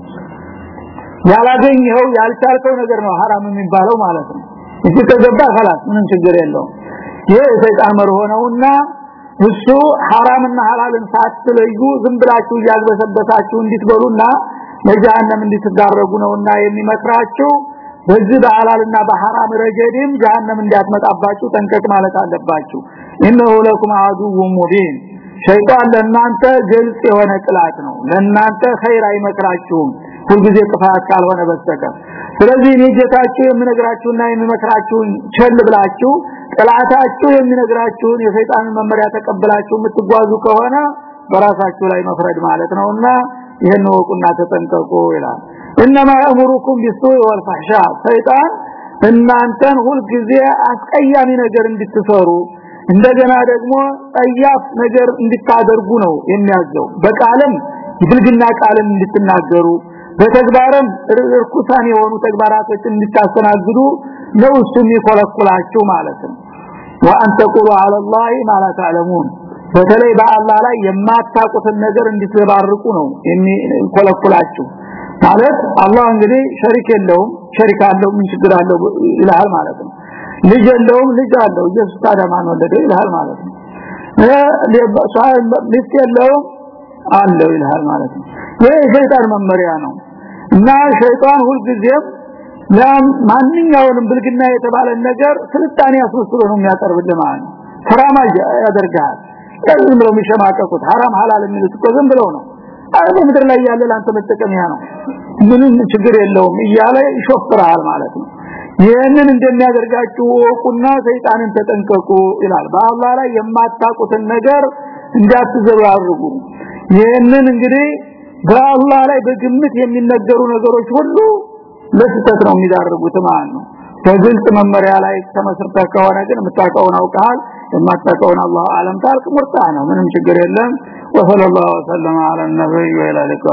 ያላገኘው ያልቻልከው ነገር ነው حرام የሚባለው ማለት ነው። እዚህ ተገባ خلاص ምንም ችግር የለውም። የሰይጣን መርሆ ነውና እሱ حرامና ሐላልን ሳትለዩ ዝም ብላችሁ ያግበሰበታችሁ እንድትበሉና ለጀሃነም እንድትዳረጉ ነውና የሚመክራችሁ በዚህ በሐላልና በሐራም ረጀድም ጀሃነም እንዳትመጣባችሁ ጠንቀቅ ማለት አለባችሁ። ኢነሁ ለኩም አዱው ሙቢን። ሸይጣን ለናንተ ግልጽ የሆነ ጥላት ነው። ለናንተ ኸይር አይመክራችሁም። ሁልጊዜ ጥፋት ካልሆነ በስተቀር። ስለዚህ እኔ ጌታችሁ የምነግራችሁና የምመክራችሁን ቸል ብላችሁ ጥላታችሁ የሚነግራችሁን የሰይጣን መመሪያ ተቀብላችሁ የምትጓዙ ከሆነ በራሳችሁ ላይ መፍረድ ማለት ነውና ይሄን ወቁና ተጠንቀቁ ይላል። እንማ ያምሩኩም ቢሱይ ወልፈህሻ ሰይጣን እናንተን ሁልጊዜ አስቀያሚ ነገር እንድትሰሩ እንደገና ደግሞ ጠያፍ ነገር እንድታደርጉ ነው የሚያዘው በቃልም ይብልግና ቃልም እንድትናገሩ በተግባርም ርኩሳን የሆኑ ተግባራቶችን እንድታስተናግዱ ነው እሱ የሚኮለኩላችሁ ማለት ነው ወአን ተቁሉ على الله ما لا تعلمون በተለይ በአላህ ላይ የማታውቁትን ነገር እንድትባርቁ ነው የሚኮለኩላችሁ ማለት አላህ እንግዲህ ሸሪክ የለውም ሸሪክ አለው ምን ችግር አለው ይላል ማለት ነው ልጅ የለውም ልጅ አለው። ኢየሱስ አዳማን ወለደ ይልሃል ማለት ነው። ሚስት የለውም አለው ይልሃል ማለት ነው። ይህ የሸይጣን መመሪያ ነው። እና ሸይጣን ሁልጊዜም ማንኛውንም ብልግና የተባለ ነገር ስልጣኔ አስመስሎ ነው የሚያቀርብልህ ማለት ነው። ተራማጅ ያደርጋል ዝም ብለው የሚሸማቀቁት ሐራም ሐላል የሚሉት እኮ ዝም ብለው ነው። አረብ ምድር ላይ ያለ ላንተ መጠቀሚያ ነው። ምንም ችግር የለውም እያለ ይሾፍራል ማለት ነው። ይህንን እንደሚያደርጋችሁ ወቁና ሰይጣንን ተጠንቀቁ ይላል። በአላህ ላይ የማታቁትን ነገር እንዳትዘባርጉ ይህንን እንግዲህ በአላህ ላይ በግምት የሚነገሩ ነገሮች ሁሉ ለስተት ነው የሚዳርጉት ማለት ነው። በግልጽ መመሪያ ላይ ተመስርተ ከሆነ ግን የምታውቀውን አውቃል የማታውቀውን አላህ አለም ታልቅ ሙርታ ነው ምንም ችግር የለም። ወሰለላሁ ዐለ ነብይ ሊቃ